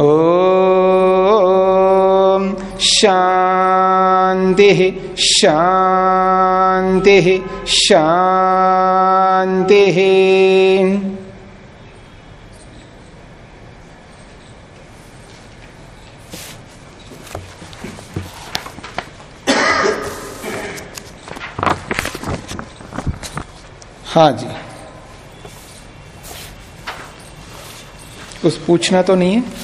ओ शांति शांति शांति हाँ जी। कुछ पूछना तो नहीं है?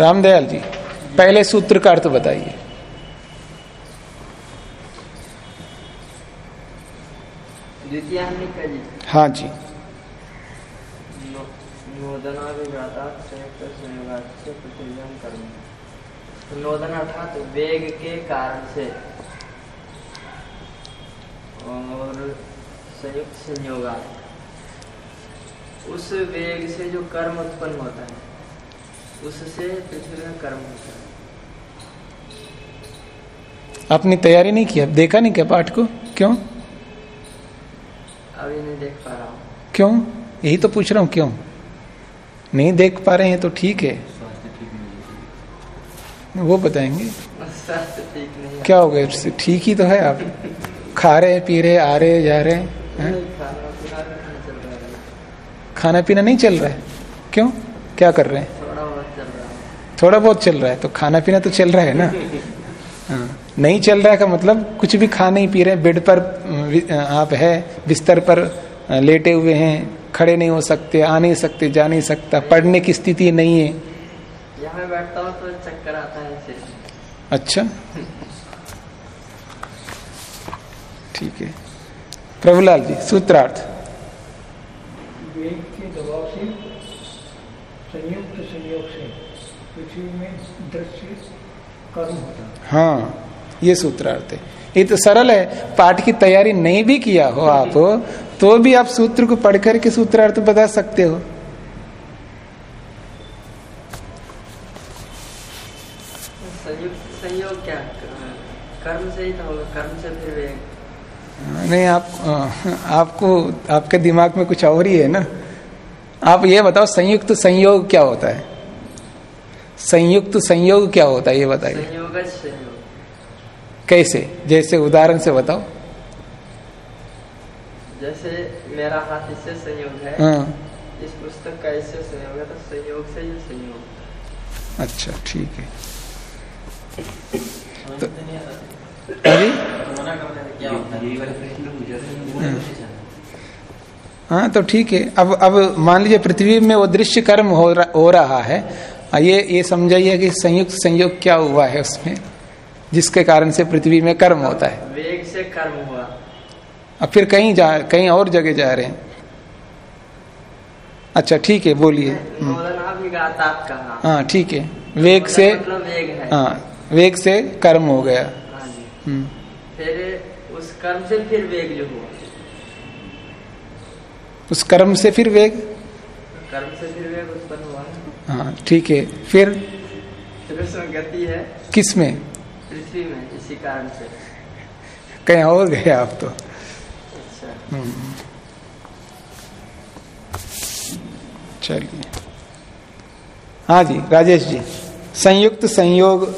रामदयाल जी पहले सूत्र का अर्थ बताइए। हाँ जी। नोदन अर्थात वेग के कारण से और संयुक्त संयोग उस वेग से जो कर्म उत्पन्न होता है उससे पृथ्वी में कर्म होता है। आपने तैयारी नहीं किया? देखा नहीं क्या पाठ को? क्यों? अभी नहीं देख पा रहा हूँ। क्यों? यही तो पूछ रहा हूँ क्यों? नहीं देख पा रहे हैं तो ठीक है। वो बताएँगे। नहीं क्या हो गया? ठीक ही तो है आप। खा रहे पी रहे आ रहे जा रहे हैं। खाना पीना नहीं चल रहा है? क्यों? क्या कर रहे हैं थोड़ा बहुत चल रहा है थोड़ा बहुत चल रहा है तो खाना पीना तो चल रहा है ना? हाँ। नहीं चल रहा है का मतलब कुछ भी खा नहीं पी रहे बेड पर आप है बिस्तर पर लेटे हुए हैं खड़े नहीं हो सकते आ नहीं सकते जा नहीं सकता पढ़ने की स्थिति नहीं है। यहाँ बैठता हूँ तो चक्कर आता है अच्छा। ठीक है। प्रभुलाल जी सूत्रार्थ। वेग के दबाव से संयुक्त संयोग से। पृथ्वी में दृश्य कर्म होता हाँ ये सूत्रार्थ है। ये तो सरल है। पाठ की तैयारी नहीं भी किया हो आप तो भी आप सूत्र को पढ़ करके सूत्रार्थ बता सकते हो। संयोग क्या? कर्म से ही तो होगा कर्म से फिर नहीं आप आपको आपके दिमाग में कुछ और ही है ना। आप ये बताओ संयुक्त संयोग क्या होता है? संयुक्त संयोग क्या होता है ये बताइए। कैसे? जैसे उदाहरण से बताओ। जैसे मेरा हाथ इससे संयोग है हाँ। इस पुस्तक का इससे संयोग है तो संयोग से ही संयोग। अच्छा ठीक है। तो अरे हाँ तो ठीक है। अब अब मान लीजिए पृथ्वी में वो दृश्य कर्म हो, रहा, हो रहा है ये ये समझाइए कि संयुक्त संयोग क्या हुआ है उसमें? जिसके कारण से पृथ्वी में कर्म होता है। वेग से कर्म हुआ। अब फिर कहीं जा कहीं और जगह जा रहे हैं। अच्छा ठीक है बोलिए। हम्म। हाँ ठीक है। वेग से मतलब वेग हाँ। वेग से कर्म हो गया। हाँ हम्म। फिर उस कर्म से फिर वेग जो हुआ? उस कर्म से फिर वेग? कर्म से फिर वेग उत्पन्न हुआ। हाँ ठीक है। फिर? गति है? किसमें? पृथ्वी में इसी कारण से। कहीं और गए आप तो। अच्छा। हम्म। चलिए। हाँ जी राजेश जी संयुक्त संयोग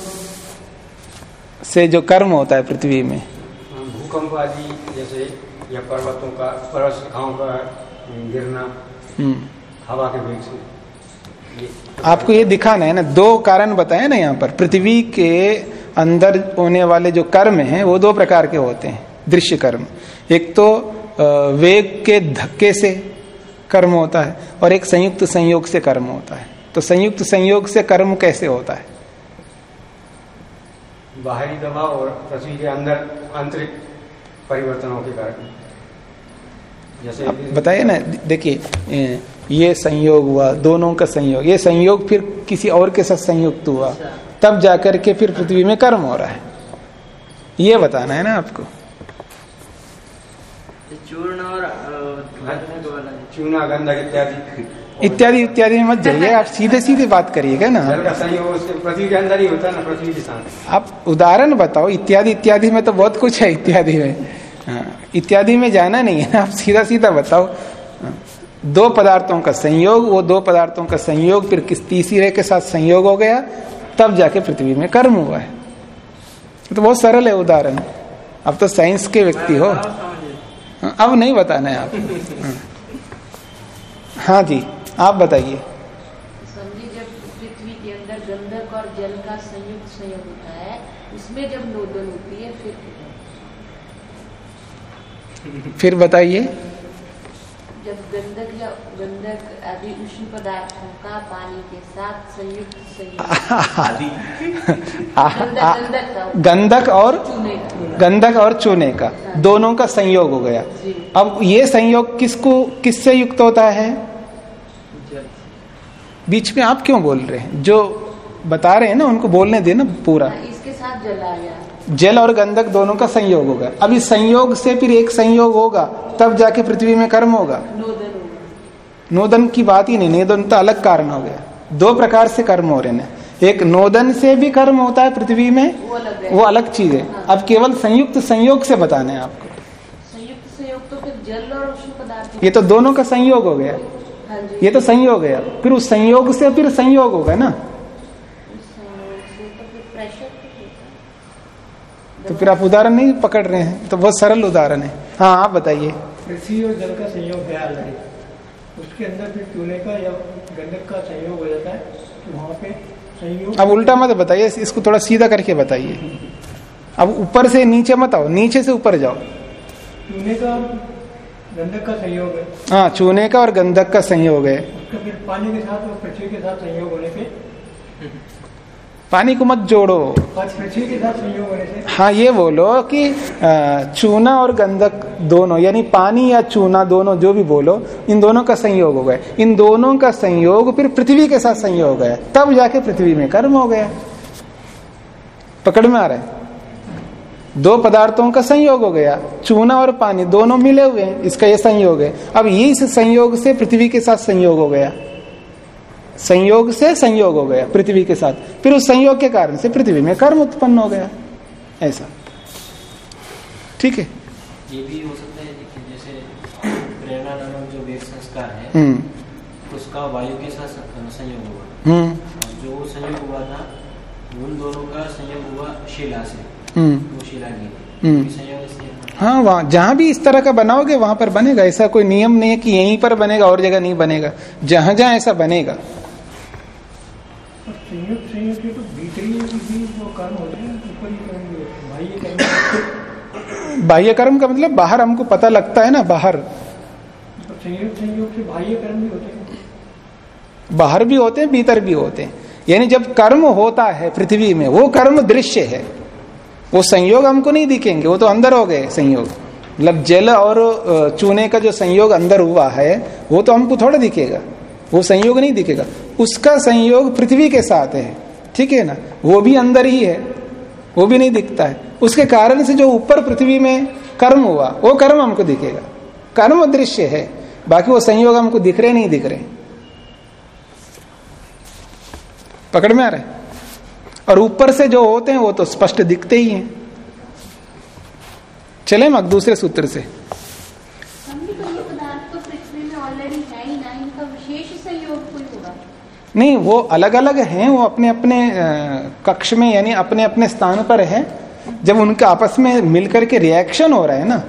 से जो कर्म होता है पृथ्वी में। भूकंप आदि जैसे या पर्वतों का पर्वत का गिरना हम्म। हवा के वेग से ये आपको ये दिखाना है ना दो कारण बताए ना यहाँ पर। पृथ्वी के अंदर होने वाले जो कर्म हैं वो दो प्रकार के होते हैं दृश्य कर्म। एक तो वेग के धक्के से कर्म होता है और एक संयुक्त संयोग से कर्म होता है। तो संयुक्त संयोग से कर्म कैसे होता है? बाहरी दबाव और पृथ्वी के अंदर आंतरिक परिवर्तनों के कारण। जैसे बताइए ना देखिए ये संयोग हुआ दोनों का संयोग। ये संयोग फिर किसी और के साथ संयुक्त हुआ। अच्छा। तब जाकर के फिर पृथ्वी में कर्म हो रहा है। ये बताना है ना आपको। चूर्ण और वाला है। चूना गंधक इत्यादि। इत्यादि इत्यादि में मत जाइए आप सीधे सीधे बात करिएगा ना। जल का संयोग उसके पृथ्वी के अंदर ही होता है ना पृथ्वी के साथ। आप उदाहरण बताओ इत्यादि इत्यादि में तो बहुत कुछ है इत्यादि में। हाँ, इत्यादि में जाना नहीं है आप सीधा सीधा बताओ। हाँ, दो पदार्थों का संयोग वो दो पदार्थों का संयोग फिर किस तीसरे के साथ संयोग हो गया तब जाके पृथ्वी में कर्म हुआ है। तो बहुत सरल है उदाहरण। अब तो साइंस के व्यक्ति हो। हाँ, अब नहीं बताना है आप। हाँ। हाँ जी आप बताइए। जब पृथ्वी के अंदर गंधक और जल का संयुक्त संयोग होता है उसमें जब नोदन होती है फिर फिर बताइए। जब गंधक या गंधक आदि उष्ण पदार्थों का पानी के साथ संयुक्त संयोग गंधक और गंधक और चूने का। दोनों का संयोग हो गया। अब ये संयोग किसको किससे युक्त होता है? बीच में आप क्यों बोल रहे हैं? जो बता रहे हैं ना उनको बोलने देना पूरा। हाँ, इसके साथ जल आ गया जल और गंधक दोनों का संयोग होगा। अब इस संयोग से फिर एक संयोग होगा तब जाके पृथ्वी में कर्म होगा। नोदन नोदन की बात ही नहीं नोदन तो अलग कारण हो गया। दो प्रकार से कर्म हो रहे हैं। एक नोदन से भी कर्म होता है पृथ्वी में वो अलग वो अलग चीज़ है। अब केवल संयुक्त संयोग से बताना है आपको। संयुक्त संयोग तो फिर जल और पदार्थ ये तो दोनों का संयोग हो गया। हाँ ये तो संयोग है। फिर उस संयोग से फिर संयोग होगा ना उस संयोग से तो फिर प्रेशर भी होता है। तो फिर आप उदाहरण नहीं पकड़ रहे हैं तो बहुत सरल उदाहरण है। हाँ आप बताइए। पृथ्वी और जल का संयोग है। उसके अंदर फिर चूने का या गंधक का संयोग हो जाता है तो वहाँ पे संयोग अब उल्टा मत बताइए इसको थोड़ा सीधा करके बताइए। अब ऊपर से नीचे मत आओ नीचे से ऊपर जाओ। चूने का गंधक का संयोग है। हाँ चूने का और गंधक का संयोग है। उसका फिर पानी के साथ और पृथ्वी के साथ संयोग होने पे पानी को मत जोड़ो। हाँ ये बोलो कि चूना और गंधक दोनों, यानी पानी या चूना दोनों, जो भी बोलो, इन दोनों का संयोग हो गया। इन दोनों का संयोग फिर पृथ्वी के साथ संयोग हो तब जाके पृथ्वी में कर्म हो गया। पकड़ में आ रहा दो पदार्थों का संयोग हो गया। चूना और पानी दोनों मिले हुए हैं, इसका यह संयोग है। अब इस संयोग से पृथ्वी के साथ संयोग हो गया। संयोग से संयोग हो गया पृथ्वी के साथ। फिर उस संयोग के कारण से पृथ्वी में कर्म उत्पन्न हो गया। ऐसा। ठीक है? ये भी हो सकता है कि जैसे प्रेरणा नामक जो वेद संस्कार है हम्म। उसका वायु के साथ संयोग हुआ। हम्म। जो संयोग हुआ था उन दोनों का संयोग हुआ शिला से हम्म। वो शिला गिरी। संयोग हाँ वहाँ जहाँ भी इस तरह का बनाओगे वहाँ पर बनेगा। ऐसा कोई नियम नहीं है कि यहीं पर बनेगा और जगह नहीं बनेगा। जहाँ जहाँ ऐसा बनेगा। संयुक्त संयोग के तो भीतरी भी जो कर्म होते हैं ऊपर ही होते बाह्य कर्म बाह्य कर्म का मतलब बाहर हमको पता लगता है ना बाहर। तो संयुक्त संयोग से बाह्य कर्म भी होते हैं। बाहर भी होते हैं भीतर भी होते हैं। यानी जब कर्म होता है पृथ्वी में वो कर्म दृश्य है। वो संयोग हमको नहीं दिखेंगे वो तो अंदर हो गए संयोग। मतलब जल और चूने का जो संयोग अंदर हुआ है वो तो हमको थोड़ा दिखेगा। वो संयोग नहीं दिखेगा। उसका संयोग पृथ्वी के साथ है। ठीक है ना? वो भी अंदर ही है। वो भी नहीं दिखता है। उसके कारण से जो ऊपर पृथ्वी में कर्म हुआ, वो कर्म हमको दिखेगा। कर्म दृश्य है। बाकी वो संयोग हमको दिख रहे, नहीं दिख रहे। पकड़ में आ रहे? और ऊपर से जो होते हैं, वो तो स्पष्ट दिखते ही हैं। चले हम दूसरे सूत्र से समझी तो ये पदार्थ तो पृथ्वी में ऑलरेडी है ही ना इनका विशेष संयोग कोई होगा नहीं वो अलग अलग हैं वो अपने अपने कक्ष में यानी अपने अपने स्थान पर है। जब उनका आपस में मिलकर के रिएक्शन हो रहा है ना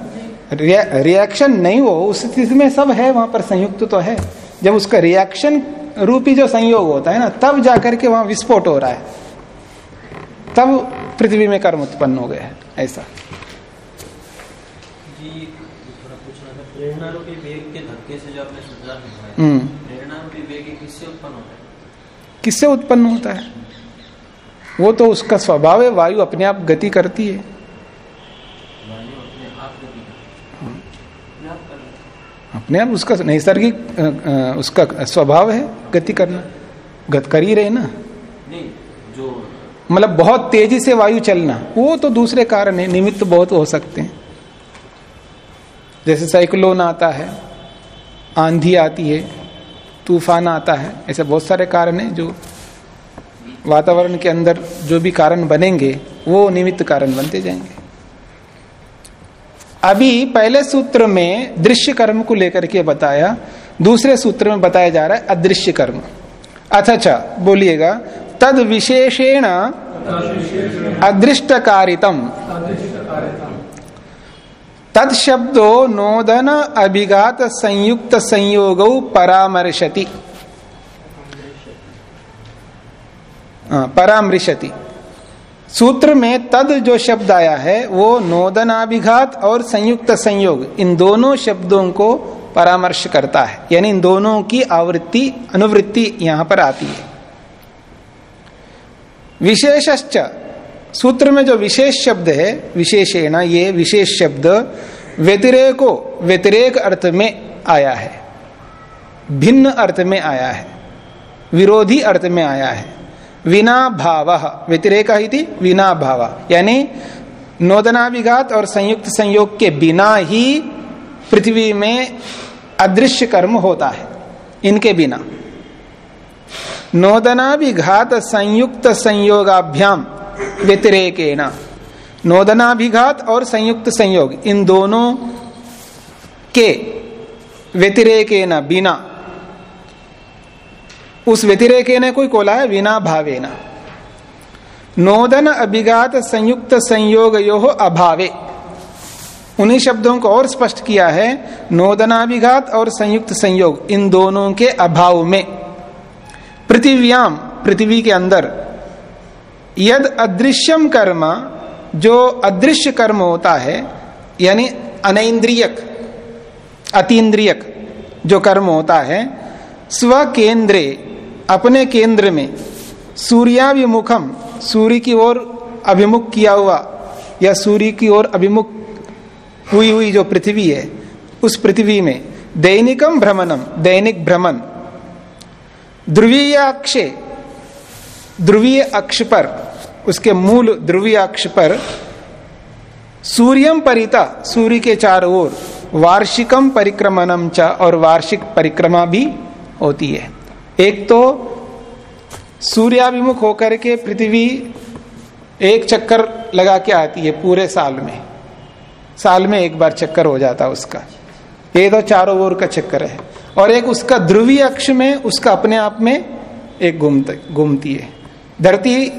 रिएक्शन नहीं हो उस स्थिति में सब है वहाँ पर संयुक्त तो है। जब उसका रिएक्शन रूपी जो संयोग होता है ना तब जाकर के वहाँ विस्फोट हो रहा है। तब पृथ्वी में कर्म उत्पन्न हो गया है ऐसा। जी प्रेरणा वेग के धक्के से जो आपने सूचना दिखाया हम्म प्रेरणा रूपी वेग ये किससे उत्पन्न होता है किससे उत्पन्न होता है? वो तो उसका स्वभाव है वायु अपने आप गति करती है। अपने आप उसका नैसर्गिक उसका स्वभाव है गति करना। गत कर ही रहे ना। जो मतलब बहुत तेज़ी से वायु चलना वो तो दूसरे कारण है निमित्त बहुत हो सकते हैं। जैसे साइक्लोन आता है आंधी आती है तूफ़ान आता है ऐसे बहुत सारे कारण हैं जो वातावरण के अंदर जो भी कारण बनेंगे वो निमित्त कारण बनते जाएँगे। अभी पहले सूत्र में दृश्य कर्म को लेकर के बताया दूसरे सूत्र में बताया जा रहा है अदृश्य कर्म। अथचा बोलिएगा तद विशेषेण अदृष्टकारितम। तद शब्दो नोदन अभिघात संयुक्त संयोग परामर्शति। हाँ, परामृशति सूत्र में तद जो शब्द आया है वो नोदनाभिघात और संयुक्त संयोग इन दोनों शब्दों को परामर्श करता है। यानी इन दोनों की आवृत्ति अनुवृत्ति यहाँ पर आती है। विशेषश्च सूत्र में जो विशेष शब्द है, विशेषेण, ये विशेष शब्द व्यतिरेको, व्यतिरेक अर्थ में आया है। भिन्न अर्थ में आया है। विरोधी अर्थ में आया है। विना भाव व्यतिरेक विना भाव यानी नोदनाभिघात और संयुक्त संयोग के बिना ही पृथ्वी में अदृश्य कर्म होता है, इनके बिना। नोदनाभिघात संयुक्त संयोगाभ्याम व्यतिरेकेण। नोदनाभिघात और संयुक्त संयोग, इन दोनों के व्यतिरेकेन बिना। उस व्यतिरेके ने कोई कोला है? बिना भावेना नोदन अभिघात संयुक्त संयोग यो अभावे। उन्हीं शब्दों को और स्पष्ट किया है, नोदनाभिघात और संयुक्त संयोग, इन दोनों के अभाव में। पृथिव्याम पृथ्वी के अंदर यद अदृश्यम कर्म, जो अदृश्य कर्म होता है, यानी अनैन्द्रियक, अतीन्द्रियक जो कर्म होता है स्व केंद्रे अपने केंद्र में, सूर्याभिमुखम, सूर्य की ओर अभिमुख किया हुआ, या सूर्य की ओर अभिमुख हुई हुई जो पृथ्वी है, उस पृथ्वी में, दैनिकम भ्रमणम, दैनिक भ्रमण। ध्रुवीय अक्षे ध्रुवीय अक्ष पर, उसके मूल ध्रुवीय अक्ष पर सूर्यम परिता, सूर्य के चारों ओर वार्षिकम परिक्रमणम च, और वार्षिक परिक्रमा भी होती है। एक तो सूर्याभिमुख होकर के पृथ्वी एक चक्कर लगा के आती है पूरे साल में। साल में एक बार चक्कर हो जाता है उसका। ये तो चारों ओर का चक्कर है। और एक उसका ध्रुवीय अक्ष में, उसका अपने आप में एक घूमते, घूमती है। धरती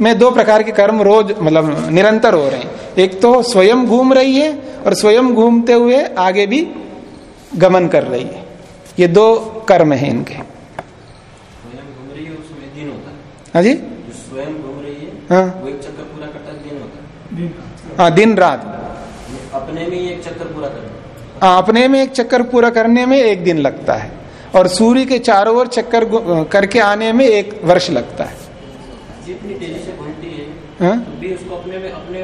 में दो प्रकार के कर्म रोज मतलब निरंतर हो रहे हैं। एक तो स्वयं घूम रही है और स्वयं घूमते हुए आगे भी गमन कर रही है। ये दो कर्म है इनके। स्वयं घूम रही है उसमें दिन होता है। हाँ जी? स्वयं घूम रही है हाँ। वो एक चक्कर पूरा करता है दिन होता है। हाँ दिन रात। अपने में एक चक्कर पूरा करता हाँ, अपने में एक चक्कर पूरा करने में एक दिन लगता है। और सूर्य के चारों ओर चक्कर करके आने में एक वर्ष लगता है। जितनी तेज़ी से घूमती है हाँ? तो भी उसको अपने में अपने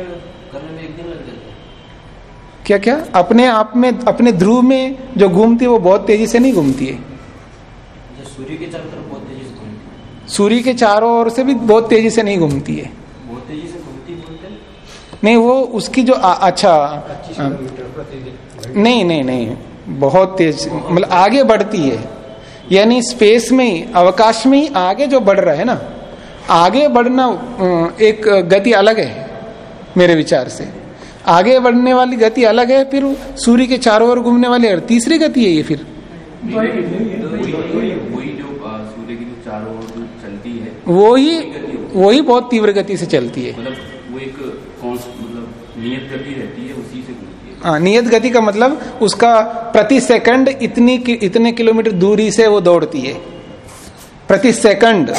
करने में एक दिन लग जाता है। क्या क्या? अपने आप में अपने ध्रुव में जो घूमती है वो बहुत तेज़ी से नहीं घूमती है? सूर्य के चारों तरफ़ बहुत तेज़ी से घूमती है। सूर्य के चारों ओर से भी बहुत तेज़ी से नहीं घूमती है? बहुत तेज़ी से घूमती बोलते नहीं वो उसकी जो आ, अच्छा हाँ, नहीं नहीं नहीं बहुत तेज मतलब आगे बढ़ती है। यानी स्पेस में ही अवकाश में ही आगे जो बढ़ रहा है ना आगे बढ़ना एक गति अलग है मेरे विचार से। आगे बढ़ने वाली गति अलग है फिर सूर्य के चारों ओर घूमने वाली और तीसरी गति है ये फिर। वो ही वो ही बहुत तीव्र गति से चलती है। मतलब वो एक कौन मतलब नियत गति रहती है उसी से घूमती है। हाँ नियत गति का मतलब उसका प्रति सेकंड इतनी कि- इतने किलोमीटर दूरी से वो दौड़ती है। प्रति सेकंड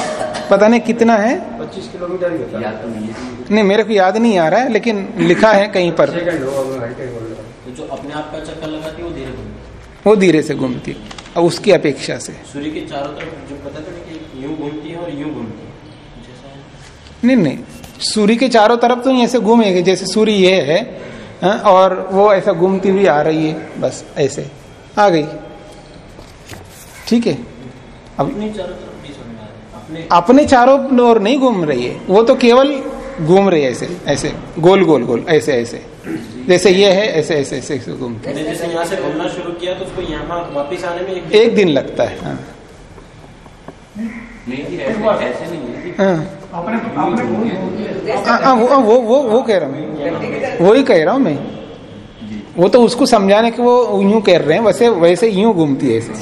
पता नहीं कितना है? पच्चीस किलोमीटर ही होता याद है तो नहीं मेरे को याद नहीं आ रहा है लेकिन लिखा है कहीं पर। तो जो अपने आप का चक्कर लगाती है वो धीरे घूमती वो धीरे से घूमती है और उसकी अपेक्षा से। सूर्य के चारों तरफ़ जो पता था कि यूँ घूमती है और यूँ घूमती है। नहीं नहीं सूर्य के चारों तरफ़ तो ऐसे घूमेगी जैसे सूर्य ये है हाँ, और वो ऐसा घूमती हुई आ रही है बस ऐसे आ गई। ठीक है? अब अपनी चारों तरफ़ नहीं समझ आ रहा अपने। चारों ओर नहीं घूम रही है। वो तो केवल घूम रही है ऐसे ऐसे गोल गोल गोल ऐसे ऐसे। जैसे ये है ऐसे ऐसे ऐसे, ऐसे घूमती जैसे यहाँ से घूमना शुरू किया तो उसको यहाँ वापिस आने में एक है। एक दिन लगता है हाँ। नहीं जी ऐसे ऐसे नहीं है हाँ। हाँ, हाँ, वो वो वो कह रहा हूँ वही कह रहा हूँ मैं। वो तो उसको समझाने के वो यूँ कह रहे हैं वैसे वैसे यूँ घूमती है ऐसे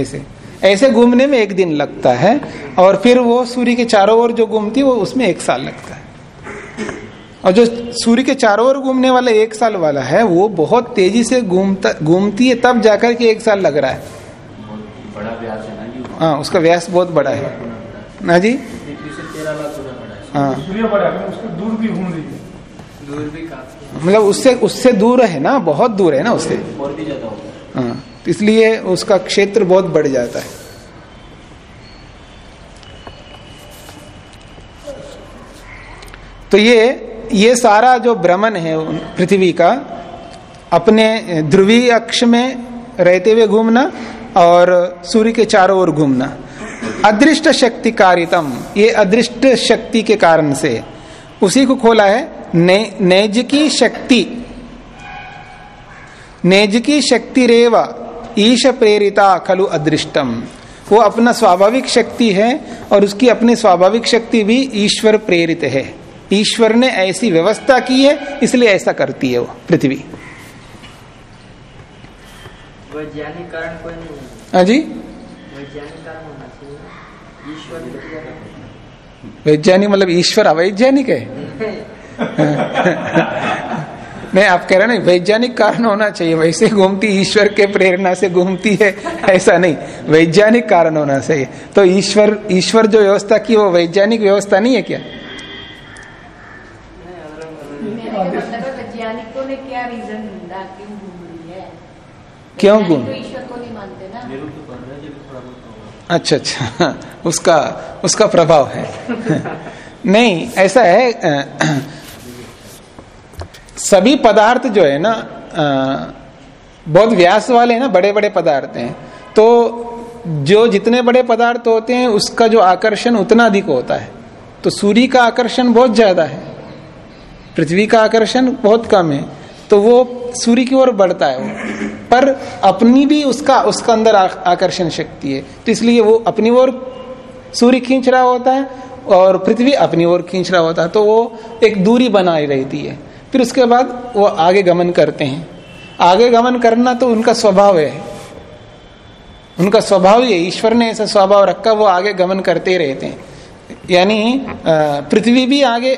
ऐसे। ऐसे घूमने में एक दिन लगता है और फिर वो सूर्य के चारों ओर जो घूमती है वो उसमें एक साल लगता है। और जो सूर्य के चारों ओर घूमने वाला एक साल वाला है वो बहुत तेज़ी से घूमता घूमती है तब जाकर के एक साल लग रहा है। बड़ा व्यास है ना हाँ उसका व्यास बहुत बड़ा है। ना जी? है। हाँ सूर्य बड़ा है उसके दूर भी घूम रही दूर भी काफ़ी। मतलब उससे उससे दूर है ना बहुत दूर है ना उससे। और भी ज़्यादा होगा। हाँ। तो इसलिए उसका क्षेत्र बहुत बढ़ जाता है। तो ये ये सारा जो भ्रमण है पृथ्वी का अपने ध्रुवीय अक्ष में रहते हुए घूमना और सूर्य के चारों ओर घूमना। अदृष्ट शक्ति कारितम ये अदृष्ट शक्ति के कारण से। उसी को खोला है ने, की शक्ति। नेज की शक्ति रेव। ईश प्रेरिता खलु अदृष्टम। वो अपना स्वाभाविक शक्ति है और उसकी अपनी स्वाभाविक शक्ति भी ईश्वर प्रेरित है। ईश्वर ने ऐसी व्यवस्था की है इसलिए ऐसा करती है वो पृथ्वी। वैज्ञानिक कारण कोई नहीं है। जी? वैज्ञानिक कारण होना चाहिए। ईश्वर ने किया है। वैज्ञानिक मतलब ईश्वर अवैज्ञानिक है। नहीं आप कह रहे हैं ना वैज्ञानिक कारण होना चाहिए। वैसे घूमती ईश्वर के प्रेरणा से घूमती है ऐसा नहीं। वैज्ञानिक कारण होना चाहिए। तो ईश्वर ईश्वर जो व्यवस्था की वो वैज्ञानिक व्यवस्था नहीं है क्या? मतलब वैज्ञानिकों ने क्या रीजन ढूंढा क्यों घूम है? तो ईश्वर को नहीं मानते ना। निरुद्ध तो हैं अच्छा अच्छा। उसका उसका प्रभाव है। नहीं ऐसा है सभी पदार्थ जो है ना बहुत व्यास वाले हैं ना बड़े बड़े पदार्थ हैं। तो जो जितने बड़े पदार्थ होते हैं, उसका जो आकर्षण उतना अधिक होता है। तो सूर्य का आकर्षण बहुत ज़्यादा है। पृथ्वी का आकर्षण बहुत कम है। तो वो सूर्य की ओर बढ़ता है वो। पर अपनी भी उसका उसका अंदर आकर्षण शक्ति है। तो इसलिए वो अपनी ओर सूर्य खींच रहा होता है और पृथ्वी अपनी ओर खींच रहा होता है। तो वो एक दूरी बनाई रहती है। फिर उसके बाद वो आगे गमन करते हैं। आगे गमन करना तो उनका स्वभाव है। उनका स्वभाव ही है ईश्वर ने ऐसा स्वभाव रखा वो आगे गमन करते रहते हैं। यानी पृथ्वी भी आगे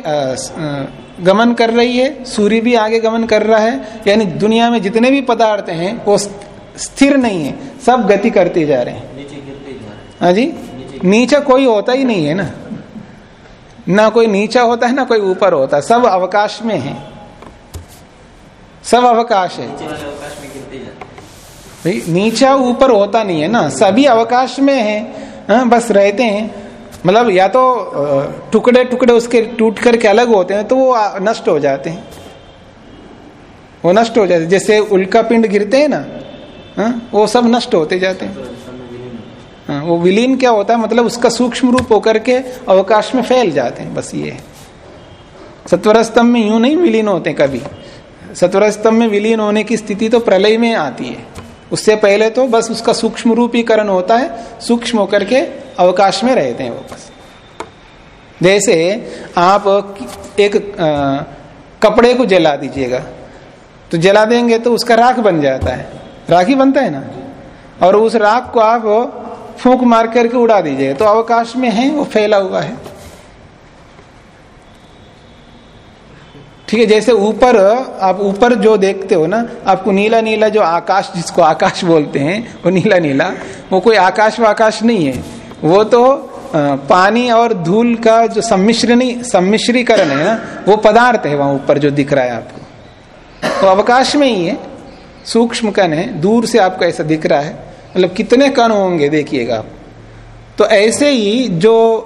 गमन कर रही है सूर्य भी आगे गमन कर रहा है। यानी दुनिया में जितने भी पदार्थ हैं वो स्थिर नहीं है सब गति करते जा रहे हैं। नीचे जा रहे हैं। हाँ जी? नीचा कोई होता ही नहीं है ना। ना कोई नीचा होता है ना कोई ऊपर होता है सब अवकाश में है। सब अवकाश है भाई नीचा ऊपर होता नहीं है ना। सभी अवकाश में है हाँ, बस रहते हैं। मतलब या तो टुकड़े टुकड़े उसके टूट करके अलग होते हैं तो वो नष्ट हो जाते हैं। वो नष्ट हो जाते हैं। जैसे उल्का पिंड गिरते हैं ना हाँ, वो सब नष्ट होते जाते हैं। होते हाँ, वो विलीन क्या होता है? मतलब उसका सूक्ष्म रूप होकर के अवकाश में फैल जाते हैं बस ये है। सत्वर स्तंभ में यूँ नहीं विलीन होते कभी। सत्वर स्तंभ में विलीन होने की स्थिति तो प्रलय में आती है। उससे पहले तो बस उसका सूक्ष्म रूपीकरण होता है सूक्ष्म होकर के अवकाश में रहते हैं वो बस। जैसे आप एक अ, कपड़े को जला दीजिएगा तो जला देंगे तो उसका राख बन जाता है। राख ही बनता है ना? और उस राख को आप फूंक मार करके उड़ा दीजिए तो अवकाश में है वो फैला हुआ है। ठीक है, जैसे ऊपर, आप ऊपर जो देखते हो ना, आपको नीला नीला जो आकाश, जिसको आकाश बोलते हैं, वो नीला नीला, वो कोई आकाश वाकाश नहीं है। वो तो पानी और धूल का जो सम्मिश्रणी, सम्मिश्रीकरण है ना, वो पदार्थ है वहाँ ऊपर जो दिख रहा है आपको। तो अवकाश में ही है, सूक्ष्म कण है, दूर से आपको ऐसा दिख रहा है। मतलब कितने कण होंगे, देखिएगा आप। तो ऐसे ही जो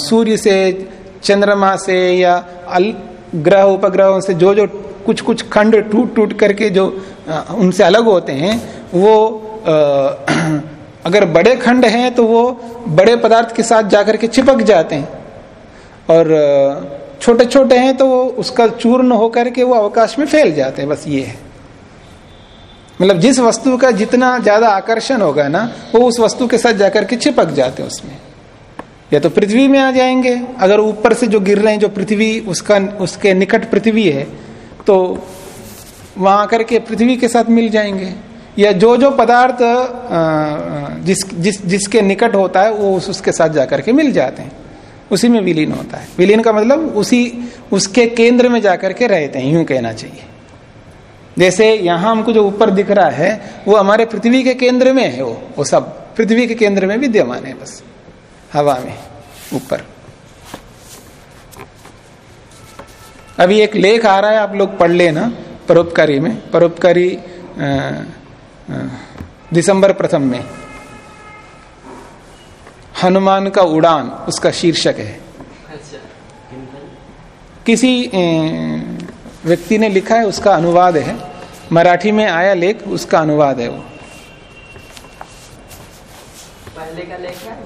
सूर्य से, चंद्रमा से या अल ग्रह उपग्रहों से जो जो कुछ कुछ खंड टूट टूट करके जो उनसे अलग होते हैं, वो अगर बड़े खंड हैं तो वो बड़े पदार्थ के साथ जाकर के चिपक जाते हैं। और छोटे छोटे हैं तो वो उसका चूर्ण होकर के वो अवकाश में फैल जाते हैं, बस ये है। मतलब जिस वस्तु का जितना ज़्यादा आकर्षण होगा ना, वो उस वस्तु के साथ जाकर के चिपक जाते हैं उसमें। या तो पृथ्वी में आ जाएँगे। अगर ऊपर से जो गिर रहे हैं जो पृथ्वी उसका उसके निकट पृथ्वी है तो वहाँ आकर के पृथ्वी के साथ मिल जाएँगे। या जो जो पदार्थ जिस जिस जिसके निकट होता है वो उस, उसके साथ जाकर के मिल जाते हैं। उसी में विलीन होता है। विलीन का मतलब उसी उसके केंद्र में जाकर के रहते हैं यूँ कहना चाहिए। जैसे यहाँ हमको जो ऊपर दिख रहा है वो हमारे पृथ्वी के केंद्र में है वो वो सब। पृथ्वी के केंद्र में विद्यमान है बस। हवा में ऊपर। अभी एक लेख आ रहा है आप लोग पढ़ लेना परोपकारी में। परोपकारी दिसंबर प्रथम में। हनुमान का उड़ान उसका शीर्षक है। अच्छा। किसी व्यक्ति ने लिखा है उसका अनुवाद है। मराठी में आया लेख उसका अनुवाद है वो। पहले का लेख है?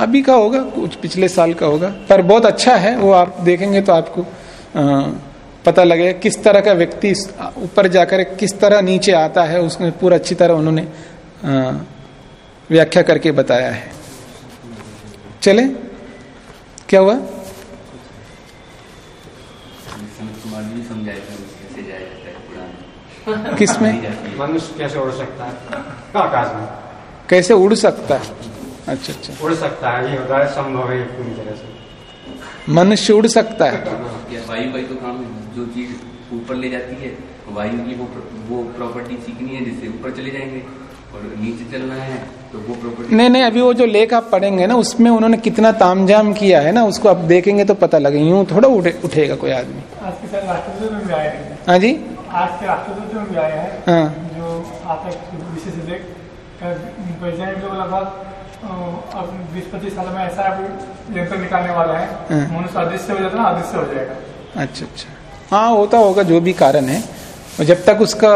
अभी का होगा कुछ पिछले साल का होगा पर बहुत अच्छा है वो आप देखेंगे तो आपको आ, पता लगेगा किस तरह का व्यक्ति ऊपर जाकर किस तरह नीचे आता है उसमें पूरा अच्छी तरह उन्होंने आ, व्याख्या करके बताया है। चले क्या हुआ? किसमें। मनुष्य कैसे उड़ सकता है? आकाश में कैसे उड़ सकता है? अच्छा अच्छा। उड़ सकता है ये होता है संभव है पूरी तरह से। मनुष्य उड़ सकता है। वायु वायु तो काम जो चीज़ ऊपर ले जाती है वायु की वो वो प्रॉपर्टी सीखनी है जिससे ऊपर चले जाएँगे और नीचे चलना है तो वो प्रॉपर्टी नहीं नहीं अभी वो जो लेख आप पढ़ेंगे ना उसमें उन्होंने कितना तामझाम किया है ना उसको आप देखेंगे तो पता लगे यूँ थोड़ा उठे, उठेगा कोई आदमी। आज के साथ राष्ट्रदूत में भी आए हैं। हाँ जी? आज के राष्ट्रदूत में आए हैं। हाँ। जो आता है अब बीस पच्चीस साल में ऐसा यंत्र निकालने वाला है। हाँ। मनुष्य अदृश्य हो जाता है ना अदृश्य हो जाएगा। अच्छा अच्छा। हाँ होता होगा जो भी कारण है। जब तक उसका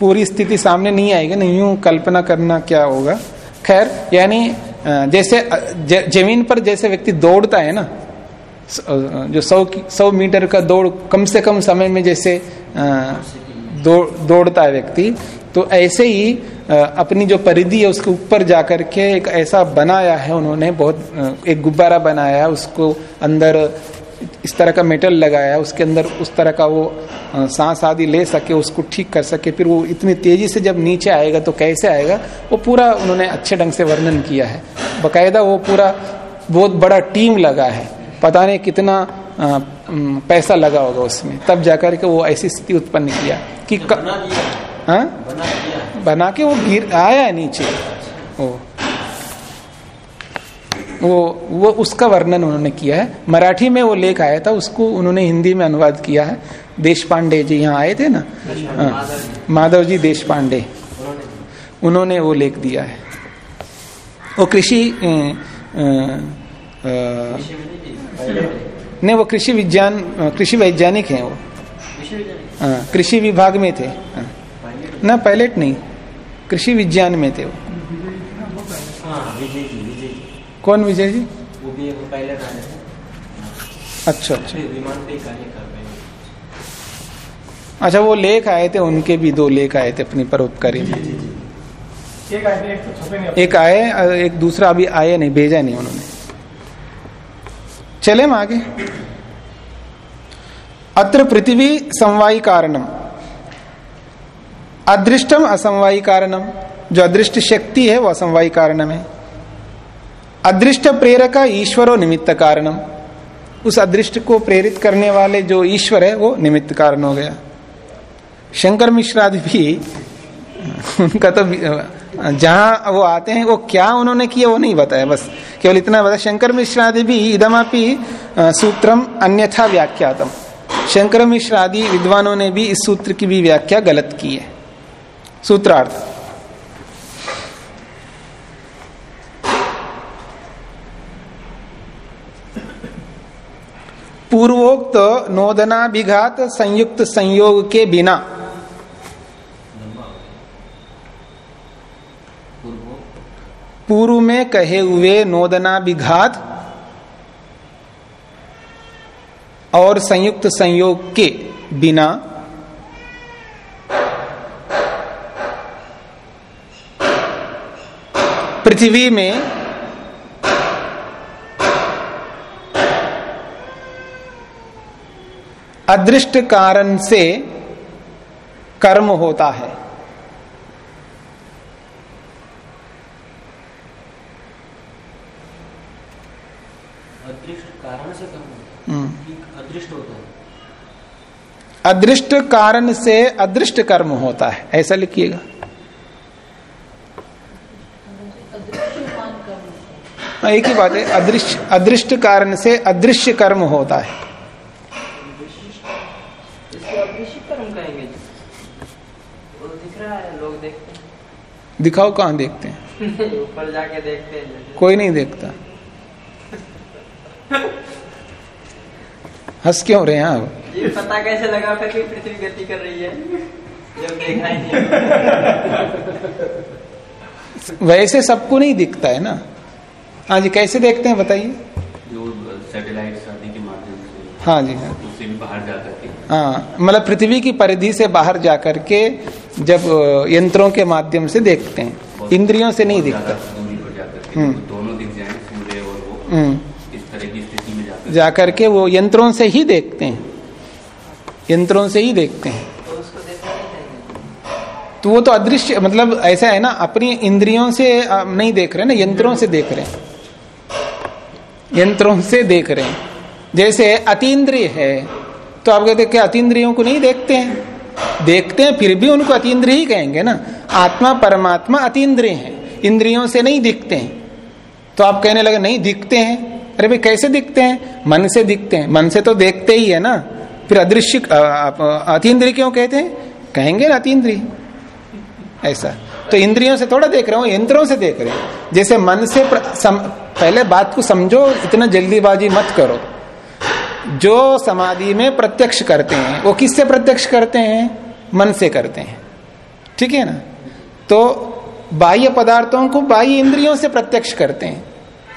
पूरी स्थिति सामने नहीं आएगी ना यूँ कल्पना करना क्या होगा। खैर यानी जैसे ज़मीन पर जैसे व्यक्ति दौड़ता है ना जो सौ सौ मीटर का दौड़ कम से कम समय में जैसे दौड़ दौड़ता है व्यक्ति तो ऐसे ही अपनी जो परिधि है उसके ऊपर जाकर के एक ऐसा बनाया है उन्होंने, बहुत एक गुब्बारा बनाया है, उसको अंदर इस तरह का मेटल लगाया है, उसके अंदर उस तरह का वो सांस आदि ले सके, उसको ठीक कर सके, फिर वो इतनी तेज़ी से जब नीचे आएगा तो कैसे आएगा, वो पूरा उन्होंने अच्छे ढंग से वर्णन किया है। बकायदा वो पूरा, बहुत बड़ा टीम लगा है, पता नहीं कितना पैसा लगा होगा उसमें, तब जाकर के वो ऐसी स्थिति उत्पन्न किया कि हाँ? बना बना के वो गिर आया है नीचे। वो वो वो उसका वर्णन उन्होंने किया है। मराठी में वो लेख आया था उसको उन्होंने हिंदी में अनुवाद किया है। देश पांडे जी यहाँ आए थे ना? हाँ, माधव जी। देश पांडे उन्होंने वो लेख दिया है। वो कृषि नहीं वो कृषि विज्ञान कृषि वैज्ञानिक हैं वो। हाँ, कृषि विभाग में थे। हाँ। ना पायलट नहीं कृषि विज्ञान में थे वो। हाँ विजय जी विजय जी। कौन विजय जी? वो भी एक पायलट अच्छा अच्छा। विमान पे कार्य कर रहे हैं। अच्छा वो लेख आए थे उनके भी दो लेख आए थे अपनी परोपकारी में। एक आए एक तो छपे एक आए एक दूसरा अभी आए नहीं भेजा नहीं उन्होंने। चले हम आगे। अत्र पृथ्वी समवायी कारणम। अदृष्टम असमवायी कारणम। जो अदृष्ट शक्ति है, वो असमवायी कारणम है अदृष्ट प्रेरक ईश्वरो निमित्त कारणम। उस अदृष्ट को प्रेरित करने वाले जो ईश्वर है, वो निमित्त कारण हो गया। शंकर मिश्रादि भी, उनका तो जहाँ वो आते हैं, वो क्या उन्होंने किया, वो नहीं बताया, बस। केवल इतना बताया शंकर मिश्रादि भी इदमापि सूत्रम अन्यथा व्याख्यातम। शंकर मिश्रादि विद्वानों ने भी इस सूत्र की भी व्याख्या गलत की है। सूत्रार्थ। पूर्वोक्त नोदनाभिघात संयुक्त संयोग के बिना। पूर्व में कहे हुए नोदना विघात और संयुक्त संयोग के बिना पृथ्वी में अदृष्ट कारण से कर्म होता है। अदृष्ट कारण से कर्म होता हम्म। अदृष्ट होता है। अदृष्ट कारण से अदृष्ट कर्म होता है। ऐसा लिखिएगा अदृश्यमान कर्म से हाँ, एक ही बात है अदृश्य अदृष्ट कारण से अदृश्य कर्म होता है। है दिखाओ कहाँ देखते हैं? हैं ऊपर जाके देखते हैं कोई नहीं देखता। हंस क्यों रहे हैं आप? ये पता कैसे लगा फिर कि पृथ्वी गति कर रही है? जब देखा ही नहीं। वैसे सबको नहीं दिखता है ना। हाँ जी कैसे देखते हैं बताइए। जो सैटेलाइट आदि के माध्यम से हाँ जी हाँ। उससे भी बाहर जा करके। हाँ मतलब पृथ्वी की परिधि से बाहर जाकर के जब यंत्रों के माध्यम से देखते हैं। इंद्रियों से नहीं दिखता। जाकर हम्म। वो दोनों दिख जाए सूर्य और वो हम्म। इस तरह की स्थिति में जाकर जाकर के वो यंत्रों से ही देखते हैं। यंत्रों से ही देखते हैं। तो तो वो तो अदृश्य मतलब ऐसा है ना अपनी इंद्रियों से नहीं देख रहे ना यंत्रों से देख रहे हैं। यंत्रों से देख रहे हैं। जैसे अतीन्द्रिय है तो आप कहते हैं कि अतीन्द्रियों को नहीं देखते हैं। देखते हैं, फिर भी उनको अतीन्द्रिय ही कहेंगे ना। आत्मा, परमात्मा अतीन्द्रिय है, इंद्रियों से नहीं दिखते हैं। तो आप कहने लगे, नहीं, दिखते हैं। अरे भाई, कैसे दिखते हैं? मन से दिखते हैं। मन से तो देखते ही है ना। फिर अदृश्य अतीन्द्रिय क्यों कहते हैं? कहेंगे ना अतीन्द्रिय। ऐसा। तो इंद्रियों से थोड़ा देख रहा हूँ यंत्रों से देख रहे हैं। जैसे मन से प्र, सम, पहले बात को समझो इतना जल्दीबाजी मत करो। जो समाधि में प्रत्यक्ष करते हैं वो किससे प्रत्यक्ष करते हैं? मन से करते हैं। ठीक है ना? तो बाह्य पदार्थों को बाह्य इंद्रियों से प्रत्यक्ष करते हैं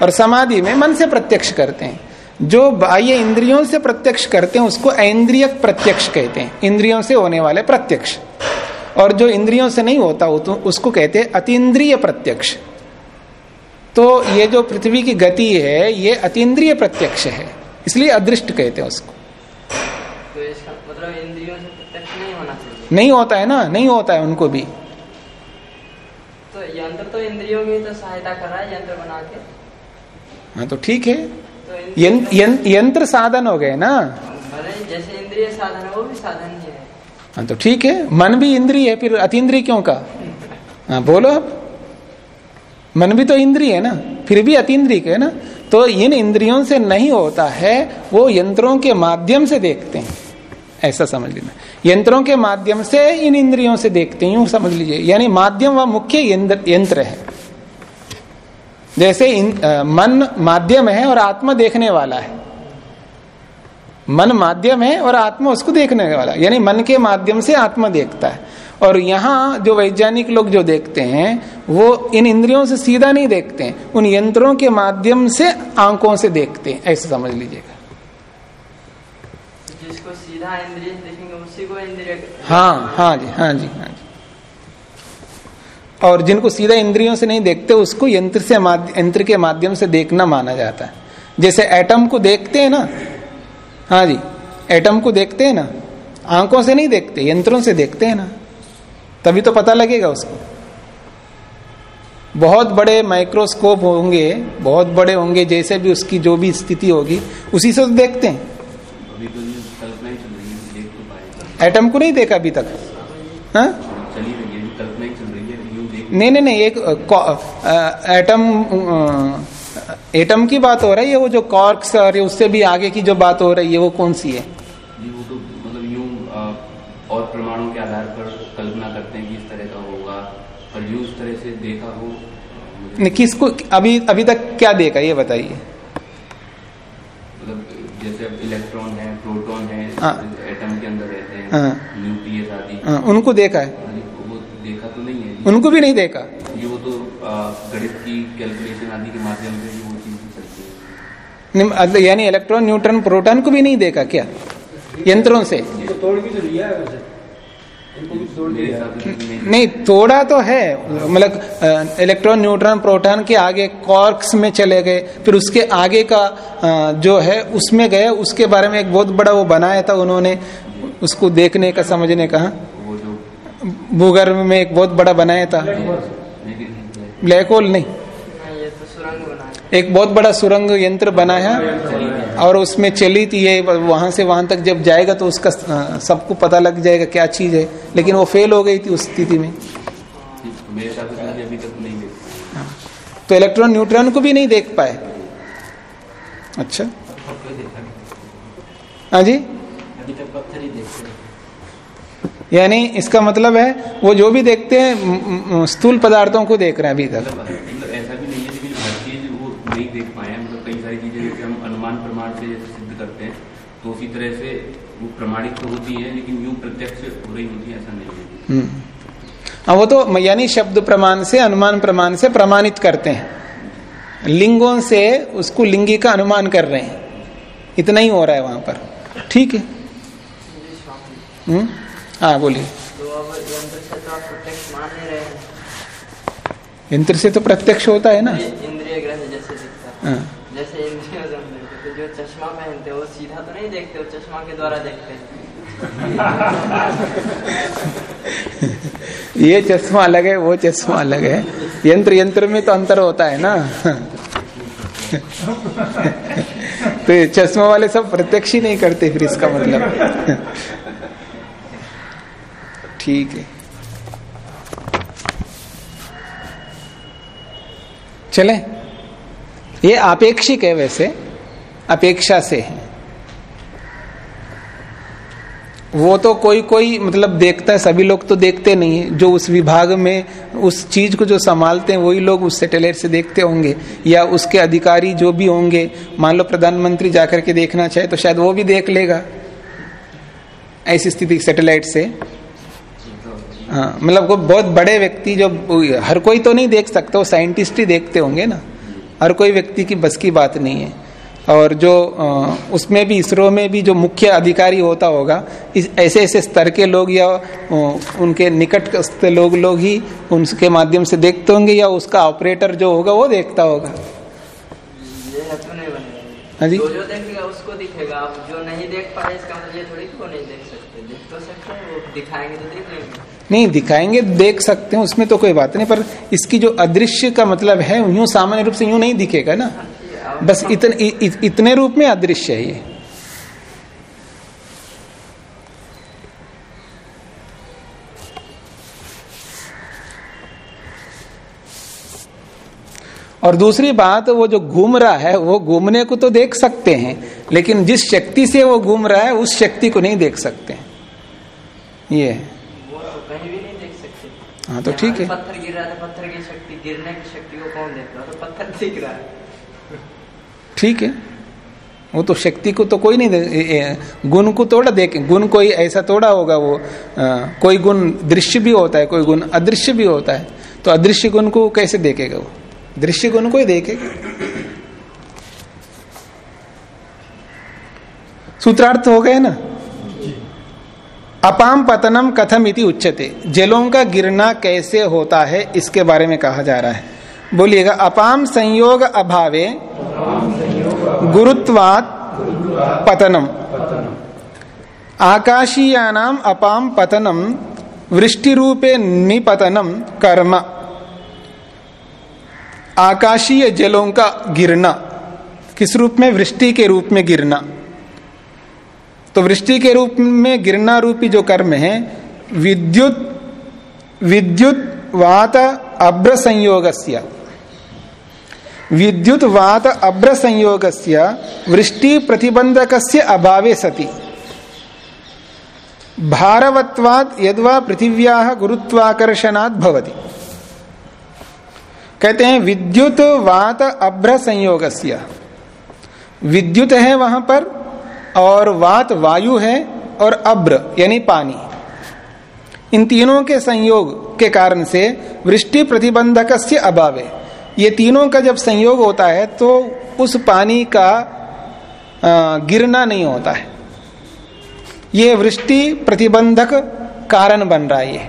और समाधि में मन से प्रत्यक्ष करते हैं। जो बाह्य इंद्रियों से प्रत्यक्ष करते हैं उसको ऐन्द्रिय प्रत्यक्ष कहते हैं। इंद्रियों से होने वाले प्रत्यक्ष। और जो इंद्रियों से नहीं होता वो तो उसको कहते हैं अतीन्द्रिय प्रत्यक्ष। तो ये जो पृथ्वी की गति है ये अतीन्द्रिय प्रत्यक्ष है। इसलिए अदृष्ट कहते हैं उसको। तो इसका मतलब इंद्रियों से प्रत्यक्ष नहीं होना चाहिए। नहीं होता है ना? नहीं होता है उनको भी। तो यंत्र तो इंद्रियों की तो सहायता कर रहा है यंत्र बना के। हाँ तो ठीक है। तो यं, यं, यंत्र साधन हो गए ना? जैसे इंद्रिय साधन है वो भी साधन ही तो ठीक है मन भी इंद्रिय है फिर अतीन्द्रिय क्यों का? हाँ बोलो आप। मन भी तो इंद्रिय है ना फिर भी अतीन्द्रिय है ना? तो इन इंद्रियों से नहीं होता है वो यंत्रों के माध्यम से देखते हैं। ऐसा समझ लेना। यंत्रों के माध्यम से इन इंद्रियों से देखते हैं यूँ समझ लीजिए। यानी माध्यम व मुख्य यंत्र है। जैसे इन, अ, मन माध्यम है और आत्मा देखने वाला है। मन माध्यम है और आत्मा उसको देखने वाला यानी मन के माध्यम से आत्मा देखता है। और यहाँ जो वैज्ञानिक लोग जो देखते हैं वो इन इंद्रियों से सीधा नहीं देखते हैं। उन यंत्रों के माध्यम से आँखों से देखते हैं। ऐसे समझ लीजिएगा। जिसको सीधा इंद्रिय देखेंगे उसी को इंद्रिय हाँ। हाँ जी हाँ जी हाँ जी। और जिनको सीधा इंद्रियों से नहीं देखते उसको यंत्र से यंत्र के माध्यम से देखना माना जाता है। जैसे एटम को देखते हैं ना हाँ जी एटम को देखते हैं ना आँखों से नहीं देखते यंत्रों से देखते हैं ना तभी तो पता लगेगा उसको। बहुत बड़े माइक्रोस्कोप होंगे बहुत बड़े होंगे जैसे भी उसकी जो भी स्थिति होगी उसी से तो देखते हैं। अभी तो ये कल्पना चल रही देख तो एटम को नहीं देखा अभी तक। हाँ? नहीं नहीं नहीं एक एटम एटम की बात हो रही है वो जो कॉर्क्स और उससे भी आगे की जो बात हो रही है वो कौन सी है? वो तो मतलब यूँ और प्रमाणों के आधार पर कल्पना करते हैं कि इस तरह का होगा और यूँ उस तरह से देखा हो किसको अभी अभी तक क्या देखा ये बताइए। मतलब जैसे इलेक्ट्रॉन है प्रोटॉन है हाँ। एटम के अंदर रहते हाँ। हैं। न्यूक्लियस आदि। हाँ, उनको देखा है। वो देखा तो नहीं है। उनको भी नहीं देखा। ये वो तो गणित की कैलकुलेशन आदि के माध्यम यानी इलेक्ट्रॉन न्यूट्रॉन प्रोटॉन को भी नहीं देखा क्या? यंत्रों से। तो है तो नहीं थोड़ा तो है। मतलब इलेक्ट्रॉन न्यूट्रॉन प्रोटॉन के आगे कॉर्क्स में चले गए फिर उसके आगे का जो है उसमें गए उसके बारे में एक बहुत बड़ा वो बनाया था उन्होंने उसको देखने का समझने का। भूगर्भ में एक बहुत बड़ा बनाया था। ब्लैक होल नहीं हाँ, ये तो सुरंग बना है एक बहुत बड़ा सुरंग यंत्र बना है और उसमें चली थी ये, वहाँ से वहाँ तक जब जाएगा तो उसका सबको पता लग जाएगा क्या चीज़ है। लेकिन वो फेल हो गई थी उस स्थिति में। से तो इलेक्ट्रॉन न्यूट्रॉन को भी नहीं देख पाए। अच्छा। हाँ जी। ही हैं यानी इसका मतलब है, वो जो भी देखते हैं स्थूल पदार्थों को देख रहे हैं अभी तक मतलब मतलब ऐसा भी नहीं है लेकिन हर चीज़ वो नहीं देख पाए हैं। मतलब कई सारी चीज़ें जैसे हम अनुमान प्रमाण से जैसे सिद्ध करते हैं तो उसी तरह से वो प्रमाणित तो होती है लेकिन यूँ प्रत्यक्ष हो रही होती है ऐसा नहीं है। हम्म। हाँ वो तो यानी शब्द प्रमाण से अनुमान प्रमाण से प्रमाणित करते हैं। लिंगों से उसको लिंगी का अनुमान कर रहे हैं। इतना ही हो रहा है वहाँ पर। ठीक है। जी हम्म? हाँ बोलिए। तो यंत्र से तो हैं। यंत्र से तो प्रत्यक्ष होता है ना। ग्रह जैसे दिखता है। हाँ। जैसे इंद्रियों से हम देखते तो जो चश्मा पहनते वो सीधा तो नहीं देखते वो चश्मा के द्वारा देखते ये चश्मा अलग है वो चश्मा अलग है। यंत्र यंत्र में तो अंतर होता है ना। तो चश्मा वाले सब प्रत्यक्ष ही नहीं करते फिर इसका मतलब। ठीक है। चले। ये अपेक्षिक है वैसे, अपेक्षा से है। वो तो कोई कोई मतलब देखता है, सभी लोग तो देखते नहीं है। जो उस विभाग में उस चीज़ को जो संभालते हैं, वही लोग उस सैटेलाइट से देखते होंगे। या उसके अधिकारी जो भी होंगे, मान लो प्रधानमंत्री जाकर के देखना चाहे तो शायद वो भी देख लेगा। ऐसी स्थिति सैटेलाइट से। हाँ मतलब बहुत बड़े व्यक्ति जो हर कोई तो नहीं देख सकता, वो साइंटिस्ट ही देखते होंगे ना। हर कोई व्यक्ति की बस की बात नहीं है। और जो उसमें भी इसरो में भी जो मुख्य अधिकारी होता होगा इस ऐसे ऐसे स्तर के लोग या उनके निकट लोग लोग ही उनके माध्यम से देखते होंगे या उसका ऑपरेटर जो होगा वो देखता होगा। ये हेतु नहीं हाँ जी। जो जो देखेगा उसको दिखेगा। आप जो नहीं देख पाए इसका मतलब ये थोड़ी कि नहीं देख सकते। देख तो सकते हैं वो दिखाएँगे तो देख नहीं दिखाएँगे देख सकते हैं उसमें तो कोई बात नहीं पर इसकी जो अदृश्य का मतलब है यूँ सामान्य रूप से यूँ नहीं दिखेगा ना। बस इतन, इ, इ, इतने रूप में अदृश्य है ये। और दूसरी बात वो जो घूम रहा है वो घूमने को तो देख सकते हैं लेकिन जिस शक्ति से वो घूम रहा है उस शक्ति को नहीं देख सकते ये है। तो कहीं भी नहीं देख सकते। हाँ तो ठीक है। पत्थर गिर रहा था पत्थर की शक्ति गिरने की शक्ति को कौन देख रहा है? तो पत्थर दिख रहा है। ठीक है। वो तो शक्ति को तो कोई नहीं दे, गुण को थोड़ा देखे गुण कोई ऐसा थोड़ा होगा वो आ, कोई गुण दृश्य भी होता है कोई गुण अदृश्य भी होता है तो अदृश्य गुण को कैसे देखेगा वो? दृश्य गुण को ही देखेगा। सूत्रार्थ हो गए ना? अपाम पतनम कथम इति उच्चते जलों का गिरना कैसे होता है, इसके बारे में कहा जा रहा है। बोलिएगा अपाम संयोग अभावे गुरुत्वात पतनम। आकाशीयानाम अपाम पतनम वृष्टि रूपे निपतनम कर्म। आकाशीय जलों का गिरना, किस रूप में? वृष्टि के रूप में गिरना। तो वृष्टि के रूप में गिरना रूपी जो कर्म है, विद्युत विद्युत वात अभ्र संयोगस्य विद्युत वात अभ्र संयोगस्य वृष्टि प्रतिबंधकस्य अभावे सति। भारवत्वात् यद्वा पृथिव्या गुरुत्वाकर्षणात् भवति। कहते हैं विद्युत वात अभ्र संयोग विद्युत है वहाँ पर और वात वायु है और अब्र, यानी पानी। इन तीनों के संयोग के कारण से वृष्टि प्रतिबंधक से अभाव। ये तीनों का जब संयोग होता है तो उस पानी का गिरना नहीं होता है। ये वृष्टि प्रतिबंधक कारण बन रहा है ये।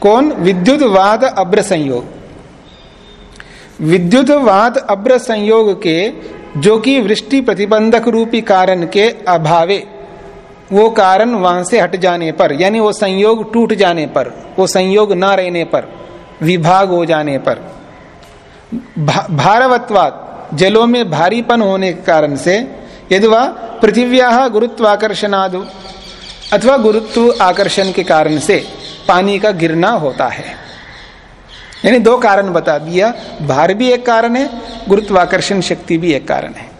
कौन? विद्युत वाद अब्र संयोग। विद्युत वाद अब्र संयोग के जो कि वृष्टि प्रतिबंधक रूपी कारण के अभावे वो कारण वहाँ से हट जाने पर यानी वो संयोग टूट जाने पर वो संयोग न रहने पर विभाग हो जाने पर। भा, भारवत्वात जलों में भारीपन होने के कारण से यदि वह पृथिव्या गुरुत्वाकर्षणादु अथवा गुरुत्व आकर्षण के कारण से पानी का गिरना होता है। यानी दो कारण बता दिया। भार भी एक कारण है, गुरुत्वाकर्षण शक्ति भी एक कारण है।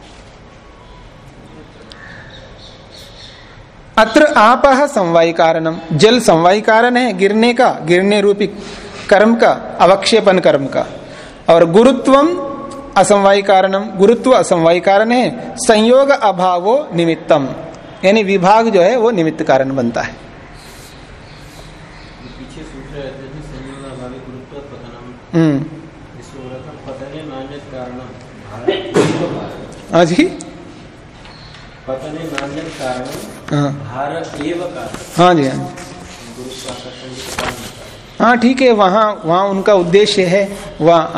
अत्र आप समवाय कारणम जल समवाय कारण है, गिरने का, गिरने रूपी कर्म का अवक्षेपन कर्म का। और गुरुत्वम असमवाय कारणम गुरुत्व असमवाय कारण है, संयोग अभावो निमित्तम। यानी विभाग जो है, वो निमित्त कारण बनता है पीछे सूत्र है जैसे संयोग अभावी गुरुत्व पतनम हम्म इसमें बोला था पतने नान्य कारणम भार हाँ जी हाँ कारण हाँ जी हाँ है हाँ ठीक है वहाँ वहाँ उनका उद्देश्य है वहाँ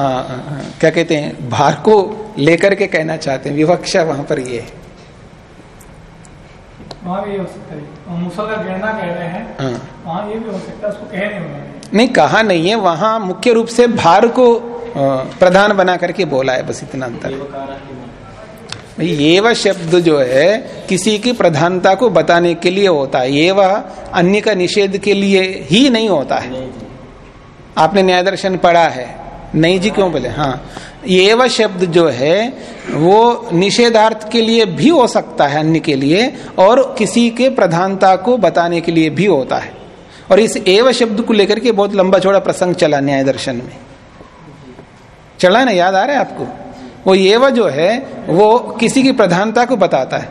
क्या कहते हैं भार को लेकर के कहना चाहते हैं विवक्षा वहाँ पर ये है वहाँ भी हो सकता है मूसल का गिरना कह रहे हैं हाँ। वहाँ ये भी हो सकता है उसको कह नहीं उन्होंने नहीं कहा नहीं है, वहाँ मुख्य रूप से भार को प्रधान बना करके बोला है, बस इतना अंतर। ये वह शब्द जो है, किसी की प्रधानता को बताने के लिए होता है। ये वह अन्य का निषेध के लिए ही नहीं होता है। आपने न्याय दर्शन पढ़ा है। नहीं जी क्यों बोले? हाँ। ये वह शब्द जो है, वो निषेधार्थ के लिए भी हो सकता है अन्य के लिए, और किसी के प्रधानता को बताने के लिए भी होता है। और इस एव शब्द को लेकर के बहुत लंबा छोड़ा प्रसंग चला न्याय दर्शन में। चला है ना? याद आ रहा है आपको? वो एव जो है वो किसी की प्रधानता को बताता है।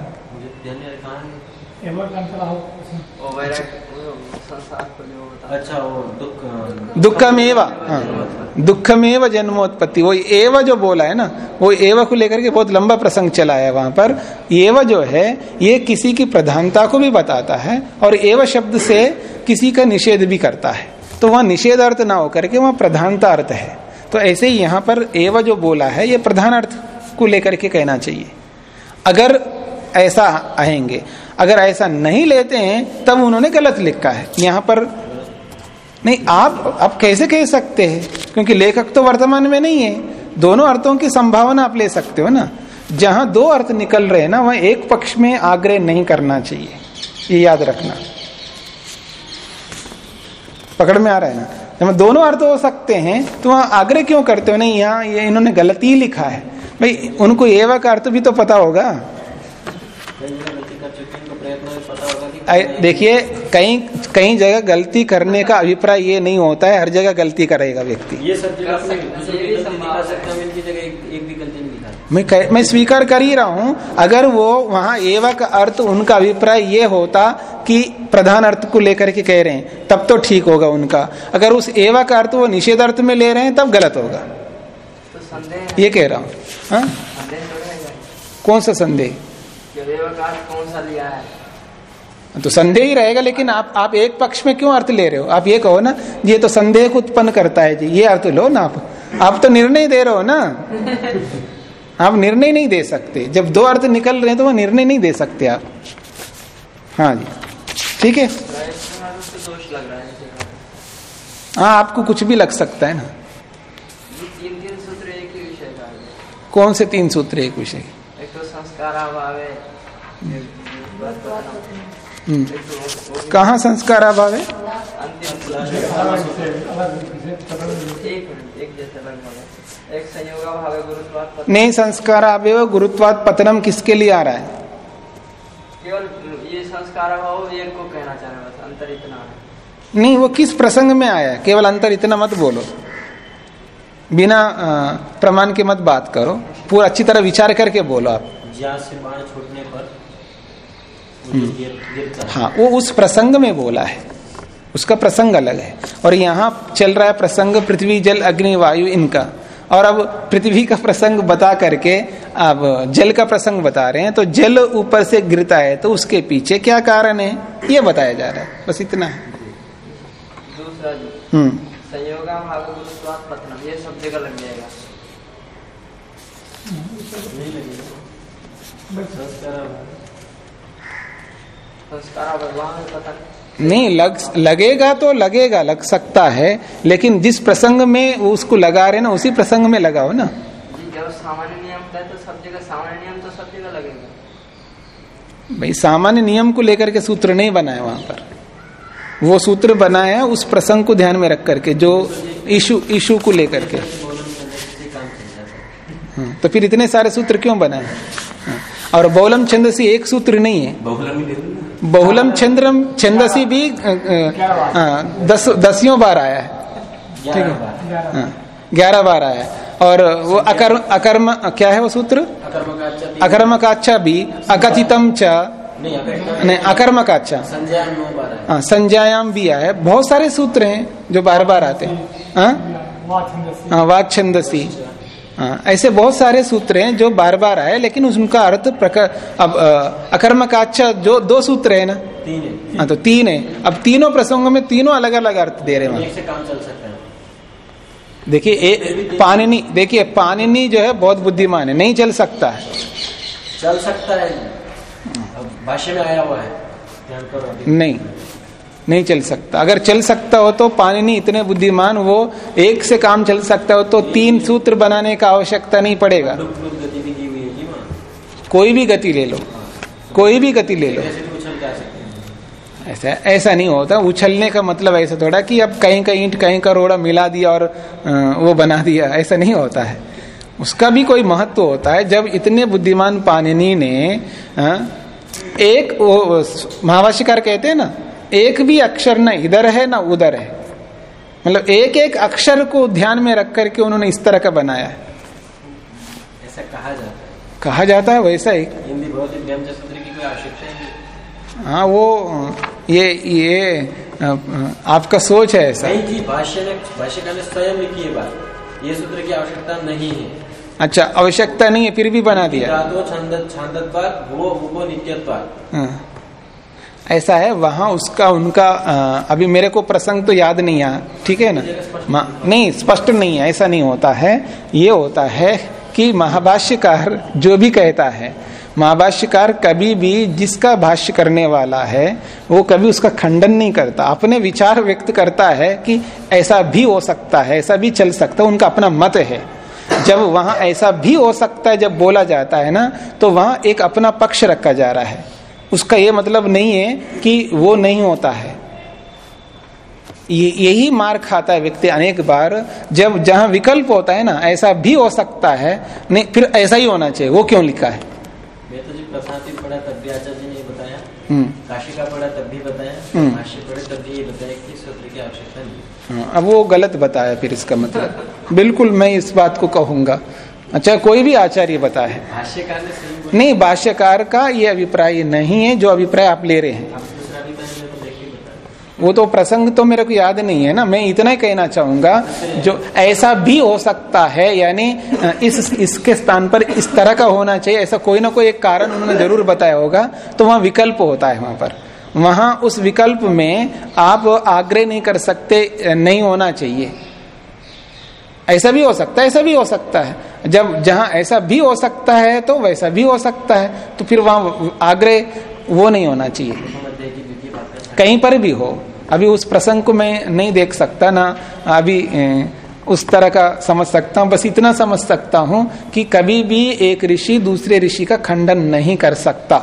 अच्छा वो दुख दुखमेव हाँ। दुखमेव जन्मोत्पत्ति। वो एव जो बोला है ना वो एव को लेकर के बहुत लंबा प्रसंग चला है वहाँ पर। एव जो है ये किसी की प्रधानता को भी बताता है और एव शब्द से किसी का निषेध भी करता है। तो वहाँ निषेध अर्थ ना होकर के वहाँ प्रधानता अर्थ है। तो ऐसे ही यहाँ पर एव जो बोला है ये प्रधान अर्थ को लेकर के कहना चाहिए। अगर ऐसा आएँगे अगर ऐसा नहीं लेते हैं तब उन्होंने गलत लिखा है। यहाँ पर नहीं, आप आप कैसे कह सकते हैं? क्योंकि लेखक तो वर्तमान में नहीं है। दोनों अर्थों की संभावना आप ले सकते हो ना। जहाँ दो अर्थ निकल रहे हैं ना, वह एक पक्ष में आग्रह नहीं करना चाहिए। ये याद रखना। पकड़ में आ रहा है ना? जब दोनों अर्थ हो सकते हैं तो वहाँ आग्रह क्यों करते हो? नहीं, यहाँ ये इन्होंने गलती लिखा है। भाई, उनको एवा का अर्थ भी तो पता होगा। देखिए कहीं कहीं जगह गलती करने का अभिप्राय ये नहीं होता है हर जगह गलती करेगा व्यक्ति। ये सब कर मैं कह, मैं स्वीकार कर ही रहा हूँ अगर वो वहाँ एवा का अर्थ उनका अभिप्राय ये होता कि प्रधान अर्थ को लेकर के कह रहे हैं तब तो ठीक होगा उनका। अगर उस एवक अर्थ वो निषेध अर्थ में ले रहे हैं तब गलत होगा। तो ये कह रहा हूँ। हाँ? कौन सा संदेह? कौन सा लिया है? तो संदेह ही रहेगा लेकिन आप आप एक पक्ष में क्यों अर्थ ले रहे हो? आप ये कहो ना ये तो संदेह को उत्पन्न करता है जी ये अर्थ लो ना आप। आप तो निर्णय दे रहे हो ना। आप निर्णय नहीं दे सकते। जब दो अर्थ निकल रहे हैं तो वो निर्णय नहीं दे सकते आप। हाँ जी। ठीक है? प्रयत्न में दोष लग रहा है। हाँ आपको कुछ भी लग सकता है ना। तीन तीन सूत्र एक ही विषय का कौन से तीन सूत्र एक विषय? एक तो संस्कार अभाव हम्म। कहाँ संस्कार अभाव है है अभाव है नहीं संस्कार अवयव गुरुत्वाद पतनम किसके लिए आ रहा है? केवल ये संस्कार अभाव एक को कहना चाह रहा है बस अंतर इतना है। नहीं वो किस प्रसंग में आया है? केवल अंतर इतना मत बोलो। बिना प्रमाण के मत बात करो। पूरा अच्छी तरह विचार करके बोलो आप। से छोड़ने पर वो जो गिर गिरता है वो उस प्रसंग में बोला है। उसका प्रसंग अलग है। और यहाँ चल रहा है प्रसंग पृथ्वी जल अग्नि वायु इनका। और अब पृथ्वी का प्रसंग बता करके अब जल का प्रसंग बता रहे हैं तो जल ऊपर से गिरता है तो उसके पीछे क्या कारण है? ये बताया जा रहा है। बस इतना है। दूसरा हम्म संयोगा भाग गुरुत्वात पतनम ये सब जगह लग जाएगा संस्कार वहाँ पता नहीं। लग लगेगा तो लगेगा लग सकता है लेकिन जिस प्रसंग में वो उसको लगा रहे ना उसी प्रसंग में लगाओ ना। जब सामान्य नियम है तो सब जगह सामान्य नियम तो सब जगह लगेगा। भाई सामान्य नियम को लेकर के सूत्र नहीं बनाया वहाँ पर। वो सूत्र बनाया उस प्रसंग को ध्यान में रख करके जो इशू इशू को लेकर के। हाँ, तो फिर इतने सारे सूत्र क्यों बनाए? और बहुलम छंदसी एक सूत्र नहीं है। बहुलम ही चंद्रम छंदसी भी हाँ, दस दसियों बार आया है। ठीक है? हाँ, ग्यारह बार आया है। और वो अकर्म अकर्म क्या है वो सूत्र? अकर्मकाच्छा भी। अकथितम च। नहीं बार है हाँ संज्ञायाम भी आया है। बहुत सारे सूत्र हैं जो बार बार आते हैं। हाँ? ऐसे बहुत सारे सूत्र हैं जो बार बार आए लेकिन उनका अर्थ अब अ, अकर्मकाच्छा जो दो सूत्र है ना? तीन हाँ। तो तीन है। अब तीनों प्रसंगों में तीनों अलग अलग अर्थ दे रहे हैं। है। देखिए पानिनी देखिए पानिनी जो है बहुत बुद्धिमान है नहीं चल सकता है। चल सकता है। भाष्य में आया हुआ है। नहीं। नहीं चल सकता। अगर चल सकता हो तो पानिनी इतने बुद्धिमान, वो एक से काम चल सकता हो तो तीन सूत्र बनाने का आवश्यकता नहीं पड़ेगा। कोई भी गति ले लो। कोई भी गति ले लो। ऐसे, ऐसा नहीं होता। उछलने का मतलब ऐसा थोड़ा कि अब कहीं का ईंट, कहीं का रोड़ा मिला दिया और वो बना दिया। ऐसा नहीं होता है। उसका भी कोई महत्व होता है। जब इतने बुद्धिमान पानिनी ने एक वो महाभाष्यकार कहते हैं ना एक भी अक्षर न इधर है ना उधर है। मतलब एक एक अक्षर को ध्यान में रख करके उन्होंने इस तरह का बनाया है। ऐसा कहा जाता है। कहा जाता है वैसा ही। हिंदी भौतिक व्यंजन सूत्र की कोई आवश्यकता ही हाँ वो ये ये आपका सोच है ऐसा। नहीं जी भाष्य ने भाष्यकार ने स्वयं लिखी है बात। ये सूत्र की आवश्यकता नहीं है। अच्छा आवश्यकता नहीं है फिर भी बना दिया। धातु छंद छांदत्वाद वो उपो नित्यत्वाद हाँ। ऐसा है वहाँ उसका उनका अ, अभी मेरे को प्रसंग तो याद नहीं आया ठीक है ना? नहीं स्पष्ट नहीं है ऐसा नहीं होता है। ये होता है कि महाभाष्यकार जो भी कहता है महाभाष्यकार कभी भी जिसका भाष्य करने वाला है वो कभी उसका खंडन नहीं करता। अपने विचार व्यक्त करता है कि ऐसा भी हो सकता है ऐसा भी चल सकता है उनका अपना मत है। जब वहाँ ऐसा भी हो सकता है जब बोला जाता है ना तो वहाँ एक अपना पक्ष रखा जा रहा है। उसका ये मतलब नहीं है कि वो नहीं होता है। ये यही मार खाता है व्यक्ति अनेक बार। जब जहाँ विकल्प होता है ना ऐसा भी हो सकता है नहीं फिर ऐसा ही होना चाहिए। वो क्यों लिखा है? तो जी पढ़ा तब भी आचार्य जी ने बताया। हम्म। काशी का पढ़ा तब भी बताया। हम्म। पढ़े तब भी ये बताया कि सूत्र की आवश्यकता नहीं हाँ, अब वो गलत बताया फिर इसका मतलब। बिल्कुल मैं इस बात को कहूँगा। अच्छा कोई भी आचार्य भाष्यकार सही बोला। नहीं भाष्यकार का ये अभिप्राय नहीं है जो अभिप्राय आप ले रहे हैं। बता वो तो प्रसंग तो मेरे को याद नहीं है ना मैं इतना ही कहना चाहूँगा जो ऐसा भी हो सकता है यानी इस इसके स्थान पर इस तरह का होना चाहिए ऐसा कोई ना कोई एक कारण उन्होंने ज़रूर बताया होगा तो वहाँ विकल्प होता है वहाँ पर। वहाँ उस विकल्प में आप आग्रह नहीं कर सकते नहीं होना चाहिए। ऐसा भी हो सकता है ऐसा भी हो सकता है। जब जहाँ ऐसा भी हो सकता है तो वैसा भी हो सकता है तो फिर वहाँ आग्रह वो नहीं होना चाहिए। कहीं पर भी हो। अभी उस प्रसंग को मैं नहीं देख सकता ना, अभी उस तरह का समझ सकता हूँ, बस इतना समझ सकता हूँ कि कभी भी एक ऋषि दूसरे ऋषि का खंडन नहीं कर सकता।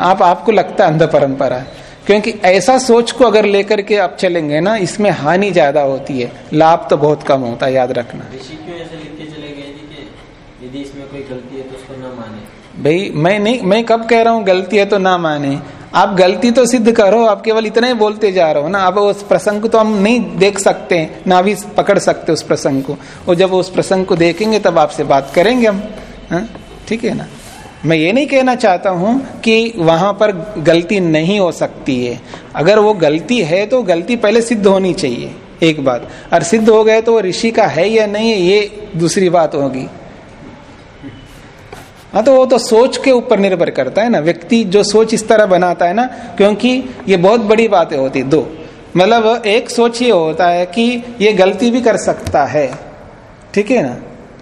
आप, आपको लगता है अंध परंपरा। है। क्योंकि ऐसा सोच को अगर लेकर के आप चलेंगे ना, इसमें हानि ज़्यादा होती है। लाभ तो बहुत कम होता है, याद रखना ऋषि क्यों ऐसे लिख के चले गए जी कि यदि इसमें कोई गलती है तो उसको न माने भाई, मैं नहीं, मैं कब कह रहा हूँ, गलती है तो ना माने। आप गलती तो सिद्ध करो, आप केवल इतना ही बोलते जा रहे हो ना। अब उस प्रसंग को तो हम नहीं देख सकते, ना भी पकड़ सकते उस प्रसंग को। और जब उस प्रसंग को देखेंगे, तब आपसे बात करेंगे हम हाँ? ठीक है ना? मैं ये नहीं कहना चाहता हूँ कि वहाँ पर गलती नहीं हो सकती है। अगर वो गलती है तो गलती पहले सिद्ध होनी चाहिए, एक बात। और सिद्ध हो गए तो वो ऋषि का है या नहीं है ये दूसरी बात होगी। हाँ तो वो तो सोच के ऊपर निर्भर करता है ना। व्यक्ति जो सोच इस तरह बनाता है ना, क्योंकि ये बहुत बड़ी बातें होती दो मतलब एक सोच ये होता है कि ये गलती भी कर सकता है। ठीक है ना?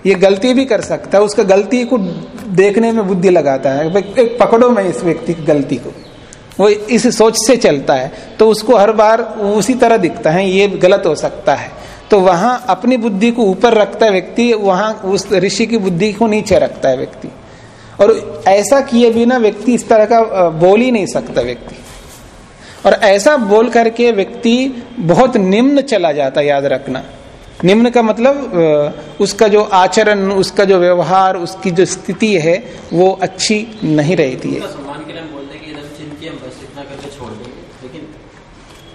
ये गलती भी कर सकता है। उसका गलती को देखने में बुद्धि लगाता है। एक पकड़ो मैं इस व्यक्ति की गलती को। वो इस सोच से चलता है। तो उसको हर बार उसी तरह दिखता है, ये गलत हो सकता है। तो वहाँ अपनी बुद्धि को ऊपर रखता है व्यक्ति, वहाँ उस ऋषि की बुद्धि को नीचे रखता है व्यक्ति। और ऐसा किए बिना व्यक्ति इस तरह का बोल ही नहीं सकता व्यक्ति। और ऐसा बोल करके व्यक्ति बहुत निम्न चला जाता याद रखना। निम्न का मतलब उसका जो आचरण उसका जो व्यवहार उसकी जो स्थिति है वो अच्छी नहीं रहती है।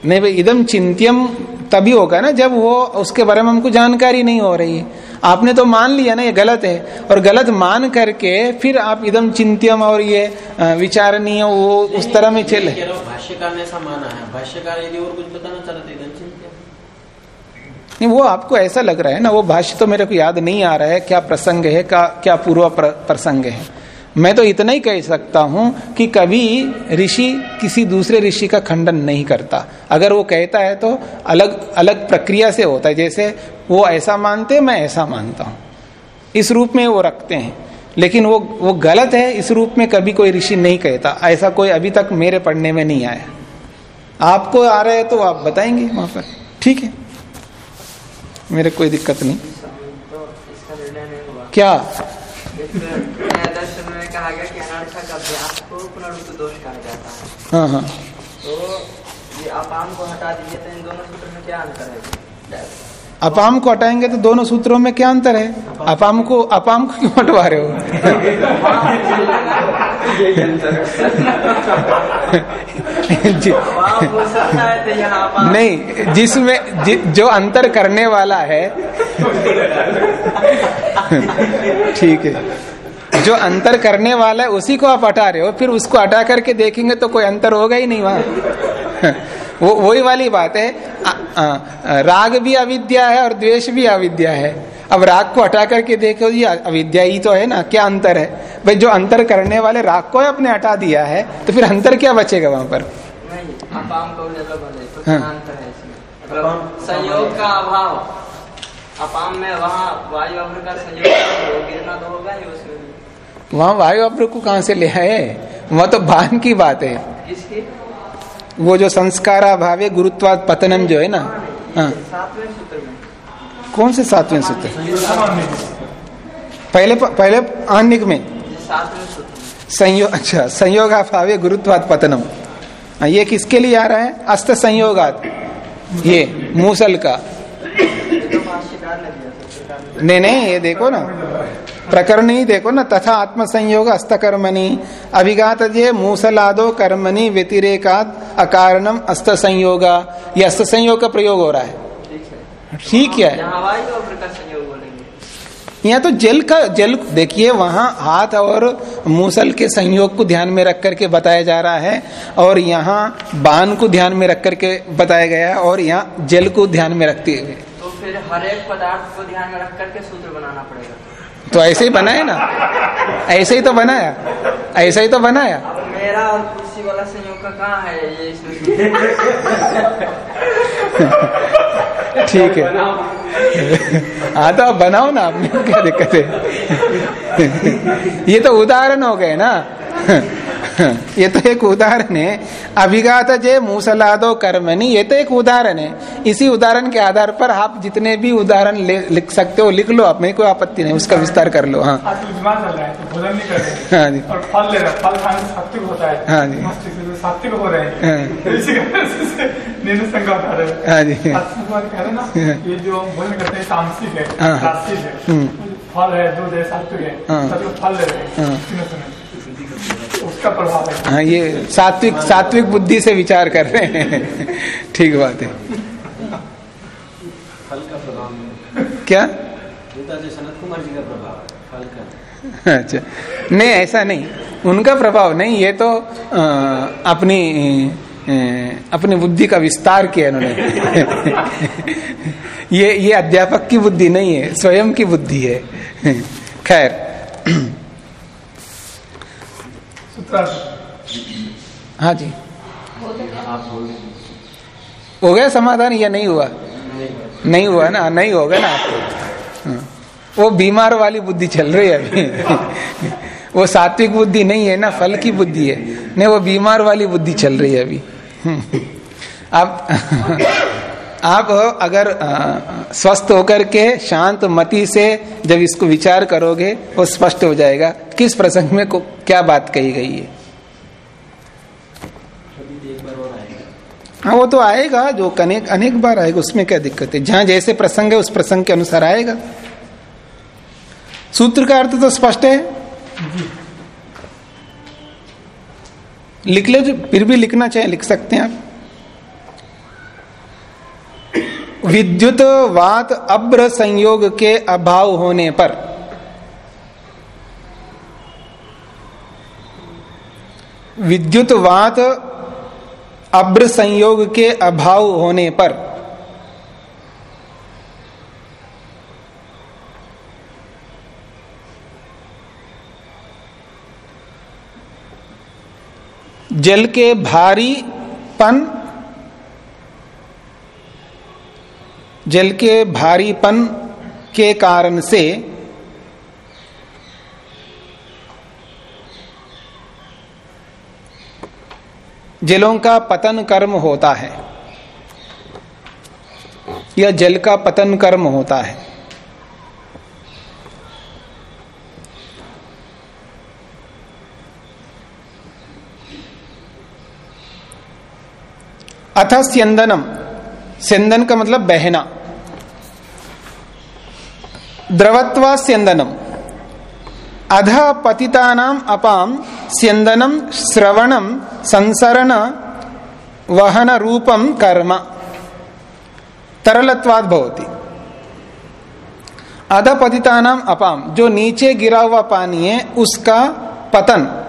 नहीं भाई इदम चिंत्यम तभी होगा ना जब वो उसके बारे में हमको जानकारी नहीं हो रही आपने तो मान लिया ना ये गलत है। और गलत मान करके फिर आप एकदम चिंत्यम और ये विचारणीय वो उस तरह में चले। भाष्यकार ने ऐसा माना है। भाष्यकार यदि और कुछ बताना चाहते नहीं वो आपको ऐसा लग रहा है ना वो भाष्य तो मेरे को याद नहीं आ रहा है क्या प्रसंग है क्या क्या पूर्व प्रसंग है। मैं तो इतना ही कह सकता हूँ कि कभी ऋषि किसी दूसरे ऋषि का खंडन नहीं करता। अगर वो कहता है तो अलग अलग प्रक्रिया से होता है। जैसे वो ऐसा मानते मैं ऐसा मानता हूँ। इस रूप में वो रखते हैं। लेकिन वो वो गलत है, इस रूप में कभी कोई ऋषि नहीं कहता। ऐसा कोई अभी तक मेरे पढ़ने में नहीं आया। आपको आ रहा है तो आप बताएँगे वहाँ पर। ठीक है। मेरे कोई दिक्कत नहीं। क्या दर्शन में कहा गया कि अनर्था का अभ्यास को पुनरुक्त दोष कहा जाता है हाँ। तो ये अपाम को हटा दीजिए तो इन दोनों सूत्र में क्या अंतर है? अपाम को हटाएँगे तो दोनों सूत्रों में क्या अंतर है? अपाम को अपाम को क्यों हटवा रहे हो? नहीं जिसमें जि, जो अंतर करने वाला है ठीक है। जो अंतर करने वाला है उसी को आप हटा रहे हो। फिर उसको हटा करके देखेंगे तो कोई अंतर होगा ही नहीं वहाँ। वो वही वाली बात है। आ, आ, राग भी अविद्या है और द्वेष भी अविद्या है। अब राग को हटा करके देखो ये अविद्या ही तो है ना क्या अंतर है? भाई जो अंतर करने वाले राग को अपने हटा दिया है तो फिर अंतर क्या बचेगा वहाँ पर? तो हाँ। मतलब संयोग का अभाव। अपाम में वहाँ वायु का संयोग गिरना तो होगा ही उसमें वहाँ वायु अभ्र को कहाँ से ले आए? वह तो भान की बात है। वो जो संस्कारा भावे गुरुत्वाद पतनम जो है ना? हाँ। कौन से सातवें सूत्र? पहले पहले आनिक में। संयोग अच्छा संयोगा भावे गुरुत्वाद पतनम। हाँ, ये किसके लिए आ रहा है? अस्त संयोगात। ये मूसल का। नहीं नहीं ये देखो ना। प्रकरण ही देखो ना, तथा आत्म संयोग अस्तकर्मणि। अभिघात जे मूसलादो कर्मणि व्यतिरेकात अकारणम अस्त संयोग ये अस्त संयोग का प्रयोग हो रहा है। ठीक है। यहाँ तो जल का, जल, देखिए वहाँ हाथ और मूसल के संयोग को ध्यान में रख करके बताया जा रहा है और यहाँ बाण को ध्यान में रख करके बताया गया है और यहाँ जल को ध्यान में रखते हुए। तो फिर हर एक पदार्थ को ध्यान में रख करके सूत्र बनाना पड़ेगा। तो ऐसे ही बनाया ना? ऐसे ही तो बनाया। ऐसे ही तो बनाया। मेरा और कुर्सी वाला संयोग का कहाँ है ये ठीक है। हाँ तो आप बनाओ ना आपने क्या दिक्कत है? ये तो उदाहरण हो गए ना। ये तो एक उदाहरण है। अभिघात जय मूसलादो कर्मणि ये तो एक उदाहरण है। इसी उदाहरण के आधार पर आप जितने भी उदाहरण लिख सकते हो लिख लो आप में कोई आपत्ति नहीं उसका विस्तार कर लो हाँ। हाँ जी। फल ले रहा फल खाने से सात्विक होता है। हाँ जी। सात्विक हो रहे हैं। हाँ। जी। ना ये जो भोजन करते हैं तामसिक है हाँ। राजसिक है। फल है दूध है सात्विक है। हाँ। फल ले रहे हैं। सुनो प्रभाव है। हाँ ये सात्विक सात्विक बुद्धि से विचार कर रहे हैं। ठीक बात है। फल का प्रभाव क्या? गीता जी का प्रभाव फल का। अच्छा। नहीं ऐसा नहीं। उनका प्रभाव नहीं ये तो अ, अपनी अपनी बुद्धि का विस्तार किया इन्होंने। ये ये अध्यापक की बुद्धि नहीं है स्वयं की बुद्धि है। खैर। हाँ जी। आप बोल रहे हैं। हो गया समाधान या नहीं हुआ? नहीं। हुआ ना? नहीं हो गया ना? आपको हाँ। वो बीमार वाली बुद्धि चल रही है अभी। वो सात्विक बुद्धि नहीं है ना? फल की बुद्धि है। नहीं वो बीमार वाली बुद्धि चल रही है अभी। आप आप अगर अ, स्वस्थ होकर के शांत मति से जब इसको विचार करोगे वो स्पष्ट हो जाएगा। किस प्रसंग में को, क्या बात कही गई है? हाँ वो तो आएगा जो अनेक अनेक बार आएगा उसमें क्या दिक्कत है? जहाँ जैसे प्रसंग है उस प्रसंग के अनुसार आएगा। सूत्र का अर्थ तो स्पष्ट है। लिख ले फिर भी लिखना चाहे लिख सकते हैं आप। विद्युत वात अब्र संयोग के अभाव होने पर। विद्युत वात अब्र संयोग के अभाव होने पर। जल के भारीपन जल के भारीपन के कारण से जलों का पतन कर्म होता है। या जल का पतन कर्म होता है। अथ स्यंदनम स्यंदन का मतलब बहना। द्रवत्वा स्यंदनम अध पतितानाम अपाम स्यंदनम श्रवणम संसरण वहन रूपम कर्म। तरलत्वाद भवती। अध पतितानाम अपाम। जो नीचे गिरा हुआ पानी है, उसका पतन।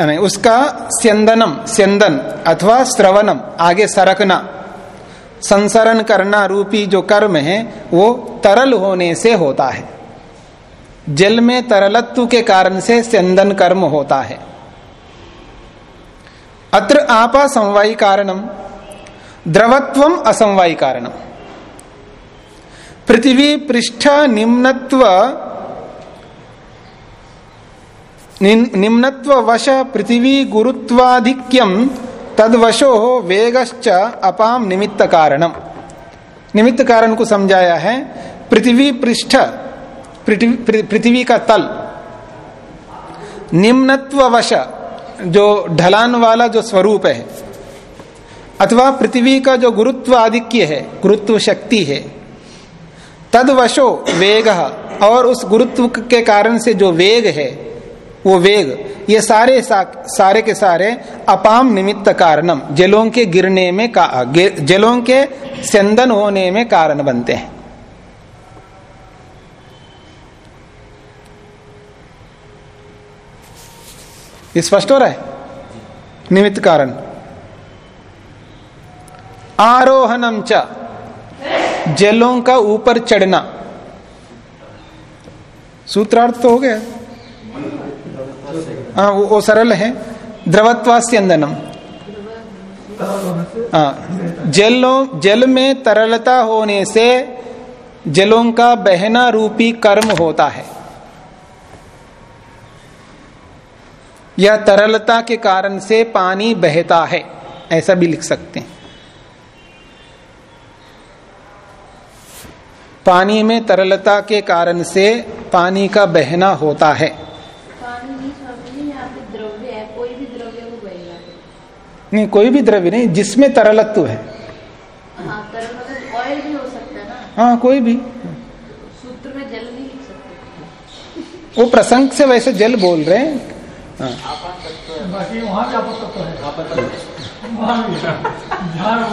यानी उसका स्यंदनम स्यंदन अथवा श्रवणम, आगे सरकना। संसरण करना रूपी जो कर्म है, वो तरल होने से होता है। जल में तरलत्व के कारण से स्यंदन कर्म होता है। अत्र आपा समवायी कारणम द्रवत्व असमवायी कारणम। पृथ्वी पृष्ठ निम्नत्व निम्नत्व वश पृथ्वी गुरुत्वाधिक्यम तदवशो वेगश्च अपाम निमित्त कारणम निमित्त कारण को समझाया है, पृथ्वी पृष्ठ पृथ्वी का तल निम्नत्व वश जो ढलान वाला जो स्वरूप है, अथवा पृथ्वी का जो गुरुत्व आधिक्य है, गुरुत्व शक्ति है, तदवशो वेग, और उस गुरुत्व के कारण से जो वेग है वो वेग, ये सारे सारे के सारे अपाम निमित्त कारणम, जलों के गिरने में का जलों के स्यंदन होने में कारण बनते हैं। ये स्पष्ट हो रहा है? निमित्त कारण। आरोहणम च, जलों का ऊपर चढ़ना। सूत्रार्थ तो हो गया। हाँ वो, वो सरल है द्रवत्वास्यंदनम जलों जल में तरलता होने से जलों का बहना रूपी कर्म होता है या तरलता के कारण से पानी बहता है ऐसा भी लिख सकते हैं। पानी में तरलता के कारण से पानी का बहना होता है पानी नहीं स्वामी जी यहाँ पे द्रव्य है कोई भी द्रव्य वो बहेगा नहीं कोई भी द्रव्य नहीं जिसमें तरलत्व है। हाँ मतलब ऑयल भी हो सकता है ना। हाँ कोई भी। सूत्र में जल नहीं लिख सकते। वो प्रसंग से वैसे जल बोल रहे हैं। हाँ। तो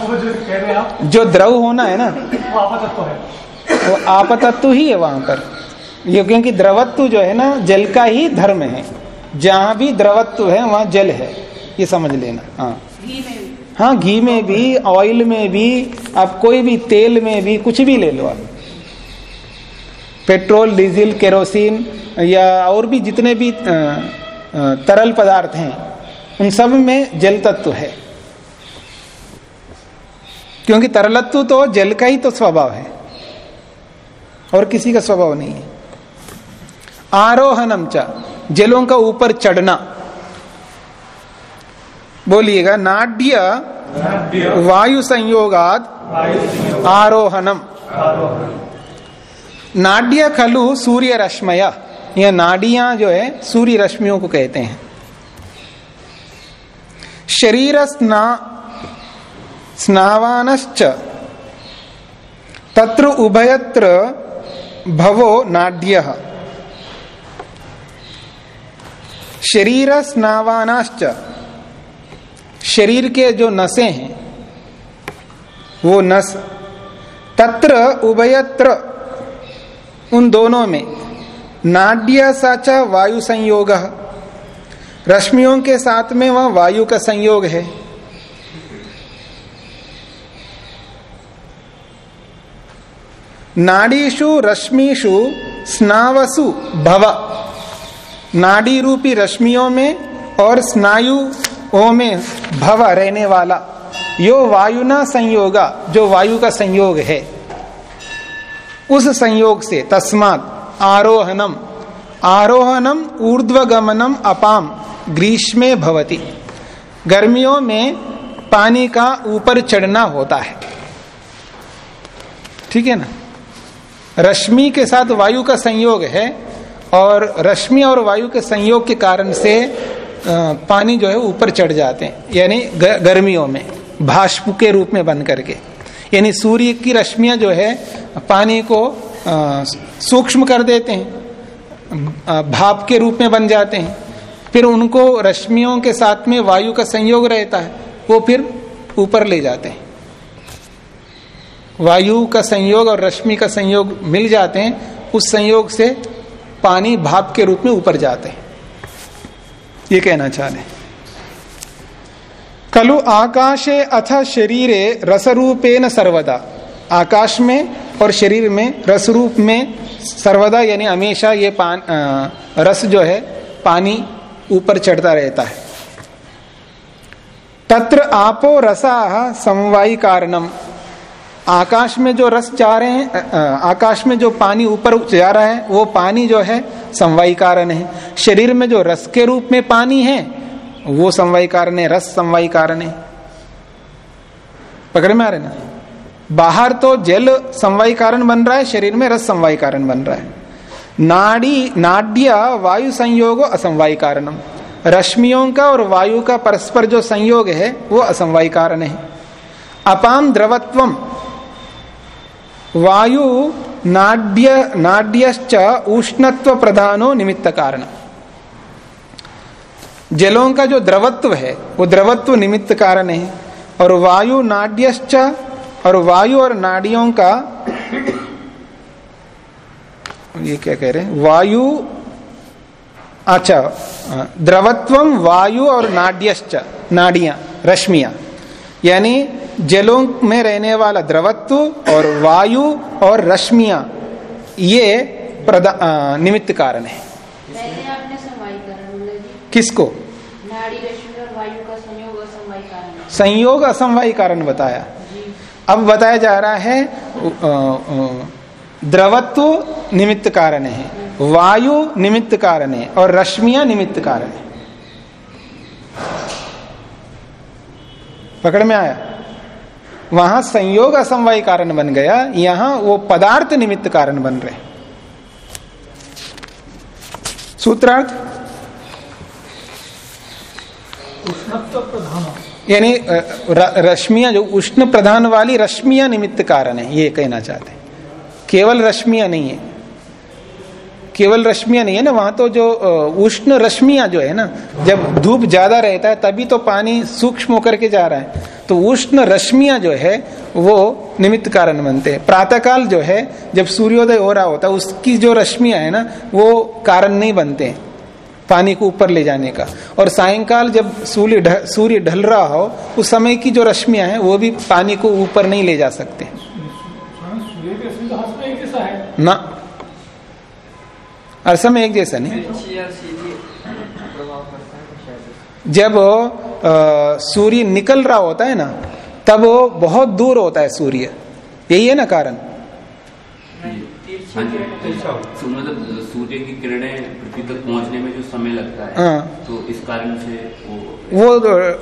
वो जो कह रहे हैं आप जो द्रव होना है ना वो आपत्त तो आपतत्व ही है वहाँ पर। ये क्योंकि द्रवत्व जो है ना जल का ही धर्म है। जहाँ भी द्रवत्व है वहाँ जल है। ये समझ लेना। हाँ। हाँ घी में भी ऑयल में भी, आप कोई भी तेल में भी, कुछ भी ले लो आप। पेट्रोल, डीजल, केरोसिन या और भी जितने भी तरल पदार्थ हैं, उन सब में जल तत्व है। क्योंकि तरलत्व तो जल का ही तो स्वभाव है, और किसी का स्वभाव नहीं है। आरोहणम च, जलों का ऊपर चढ़ना। बोलिएगा, नाड्य वायु संयोगाद आरोहणम। नाड्य खलु सूर्य रश्मय यह नाडियाँ जो है सूर्य रश्मियों को कहते हैं। शरीर स्ना स्नावानश्च, तत्र उभयत्र भवो नाड्य। शरीर स्नावानाश्च शरीर के जो नसें हैं, वो नस, तत्र उभयत्र, उन दोनों में, नाड्य साचा वायु संयोग, रश्मियों के साथ में वह वायु का संयोग है। नाड़ीशु रश्मिषु, स्नावसु, भव। नाड़ी रूपी रश्मियों में और स्नायुओं में भव रहने वाला, यो वायुना संयोगा, जो वायु का संयोग है। उस संयोग से तस्मात आरोहणम आरोहणम ऊर्ध्वगमनम अपाम, ग्रीष्मे भवति। गर्मियों में पानी का ऊपर चढ़ना होता है। ठीक है ना? रश्मि के साथ वायु का संयोग है, और रश्मि और वायु के संयोग के कारण से पानी जो है ऊपर चढ़ जाते हैं, यानी गर्मियों में, भाष्प के रूप में बन करके। यानी सूर्य की रश्मियाँ जो है, पानी को सूक्ष्म कर देते हैं भाप के रूप में बन जाते हैं। फिर उनको रश्मियों के साथ में वायु का संयोग रहता है, वो फिर ऊपर ले जाते हैं। वायु का संयोग और रश्मि का संयोग मिल जाते हैं, उस संयोग से पानी भाप के रूप में ऊपर जाते हैं। ये कहना चाह रहे। खलु आकाशे अथ शरीरे रसरूपेण सर्वदा। आकाश में और शरीर में रस रूप में सर्वदा यानी हमेशा ये पान अ, रस जो है पानी ऊपर चढ़ता रहता है। तत्र आपो रसा समवायी कारणम। आकाश में जो रस जा रहे हैं आकाश में जो पानी ऊपर जा रहा है, वो पानी जो है समवायी कारण है। शरीर में जो रस के रूप में पानी है, वो समवायी कारण है, रस समवायी कारण है। पकड़ में आ रहे ना? बाहर तो जल समवायी कारण बन रहा है, शरीर में रस समवायी कारण बन रहा है। नाड़ी, नाड्य, वायु संयोग, असमवायी कारणम। रश्मियों का और वायु का परस्पर जो संयोग है, वो असमवायी कारण है। अपाम द्रवत्वम वायु नाड्य, नाड्यश्च उष्णत्व प्रधानो निमित्त कारण जलों का जो द्रवत्व है, वो द्रवत्व निमित्त कारण है, और वायु नाड्यश्च और वायु और नाड़ियों का ये क्या कह रहे हैं? वायु अच्छा द्रवत्वम वायु और नाड्यश्च, नाड़ियाँ, रश्मियाँ। यानी जलों में रहने वाला द्रवत्व और वायु और रश्मिया ये प्रदा- निमित्त कारण है। किसको? नाड़ी वायु का संयोग असमवायी कारण। संयोग कारण बताया। जी। अब बताया जा रहा है द्रवत्व निमित्त कारण है वायु निमित्त कारण है और रश्मिया निमित्त कारण है। पकड़ में आया। वहाँ संयोग असमवाय कारण बन गया, यहाँ वो पदार्थ निमित्त कारण बन रहे। सूत्रार्थ? प्रधान यानी रश्मिया जो उष्ण प्रधान वाली रश्मिया निमित्त कारण है, ये कहना चाहते हैं। केवल रश्मिया नहीं है। केवल रश्मियाँ नहीं है ना वहाँ तो जो उष्ण रश्मियाँ जो है ना जब धूप ज़्यादा रहता है तभी तो पानी सूक्ष्म होकर के जा रहा है। तो उष्ण रश्मियाँ जो है वो निमित्त कारण बनते हैं। प्रातःकाल जो है जब सूर्योदय हो रहा होता है उसकी जो रश्मियाँ है ना वो कारण नहीं बनते हैं पानी को ऊपर ले जाने का। और सायंकाल जब सूर्य सूर्य ढल रहा हो उस समय की जो रश्मियाँ हैं वो भी पानी को ऊपर नहीं ले जा सकते। हाँ, तो ना हर समय एक जैसा नहीं। जब सूर्य निकल रहा होता है ना, तब वो बहुत दूर होता है सूर्य। यही है ना कारण? सूर्य की किरणें पृथ्वी तक पहुँचने में जो समय लगता है। हाँ। तो इस कारण से वो वो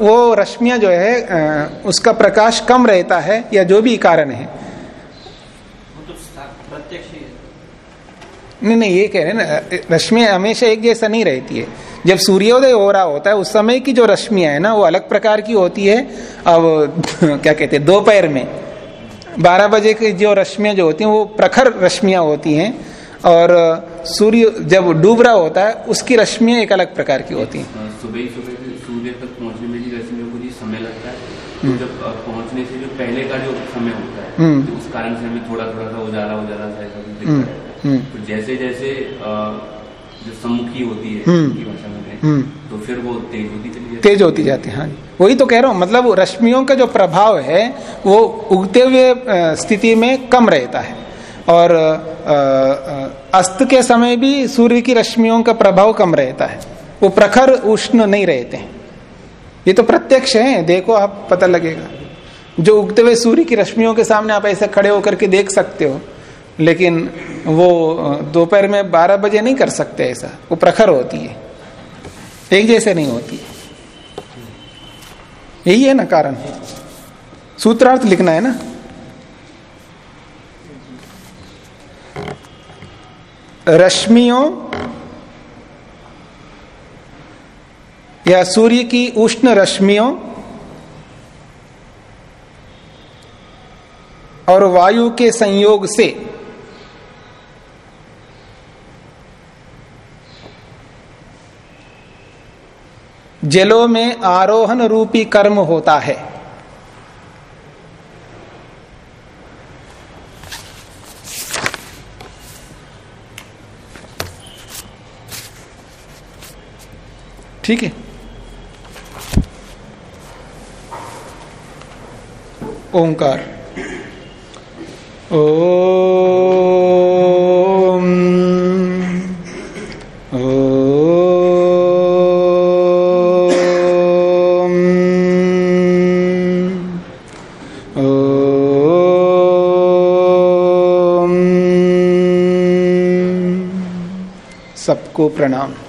वो रश्मियाँ जो है उसका प्रकाश कम रहता है या जो भी कारण है वो तो प्रत्यक्ष ही है नहीं नहीं ये कह रहे हैं ना रश्मियाँ हमेशा एक जैसा नहीं रहती है। जब सूर्योदय हो रहा होता है उस समय की जो रश्मियाँ है ना वो अलग प्रकार की होती है। अब क्या कहते हैं दोपहर में। बारह बजे की जो रश्मियाँ जो होती हैं वो प्रखर रश्मियाँ होती हैं। और सूर्य जब डूब रहा होता है उसकी रश्मियाँ एक अलग प्रकार की होती हैं। सुबह ही सुबह सूर्य तक पहुँचने में रश्मियों को जी समय लगता है। तो जब पहुँचने से जो पहले का जो समय होता है हम्म। तो उस कारण से हमें थोड़ा थोड़ा सा उजाला उजाला सा हम्म, तो जैसे जैसे जो सम्मुखी होती है हम्म। भाषा में हम्म। तो फिर वो तेज होती चली जाती तेज होती जाती है हाँ वही तो कह रहा हूँ मतलब रश्मियों का जो प्रभाव है वो उगते हुए स्थिति में कम रहता है। और अस्त के समय भी सूर्य की रश्मियों का प्रभाव कम रहता है। वो प्रखर उष्ण नहीं रहते हैं। ये तो प्रत्यक्ष है देखो आप पता लगेगा। जो उगते हुए सूर्य की रश्मियों के सामने आप ऐसे खड़े होकर के देख सकते हो। लेकिन वो दोपहर में 12 बजे नहीं कर सकते ऐसा। वो प्रखर होती है। एक जैसे नहीं होती यही है ना कारण। सूत्रार्थ लिखना है ना? रश्मियों या सूर्य की उष्ण रश्मियों और वायु के संयोग से जलों में आरोहण रूपी कर्म होता है। ठीक है? ओंकार। ओम सबको प्रणाम।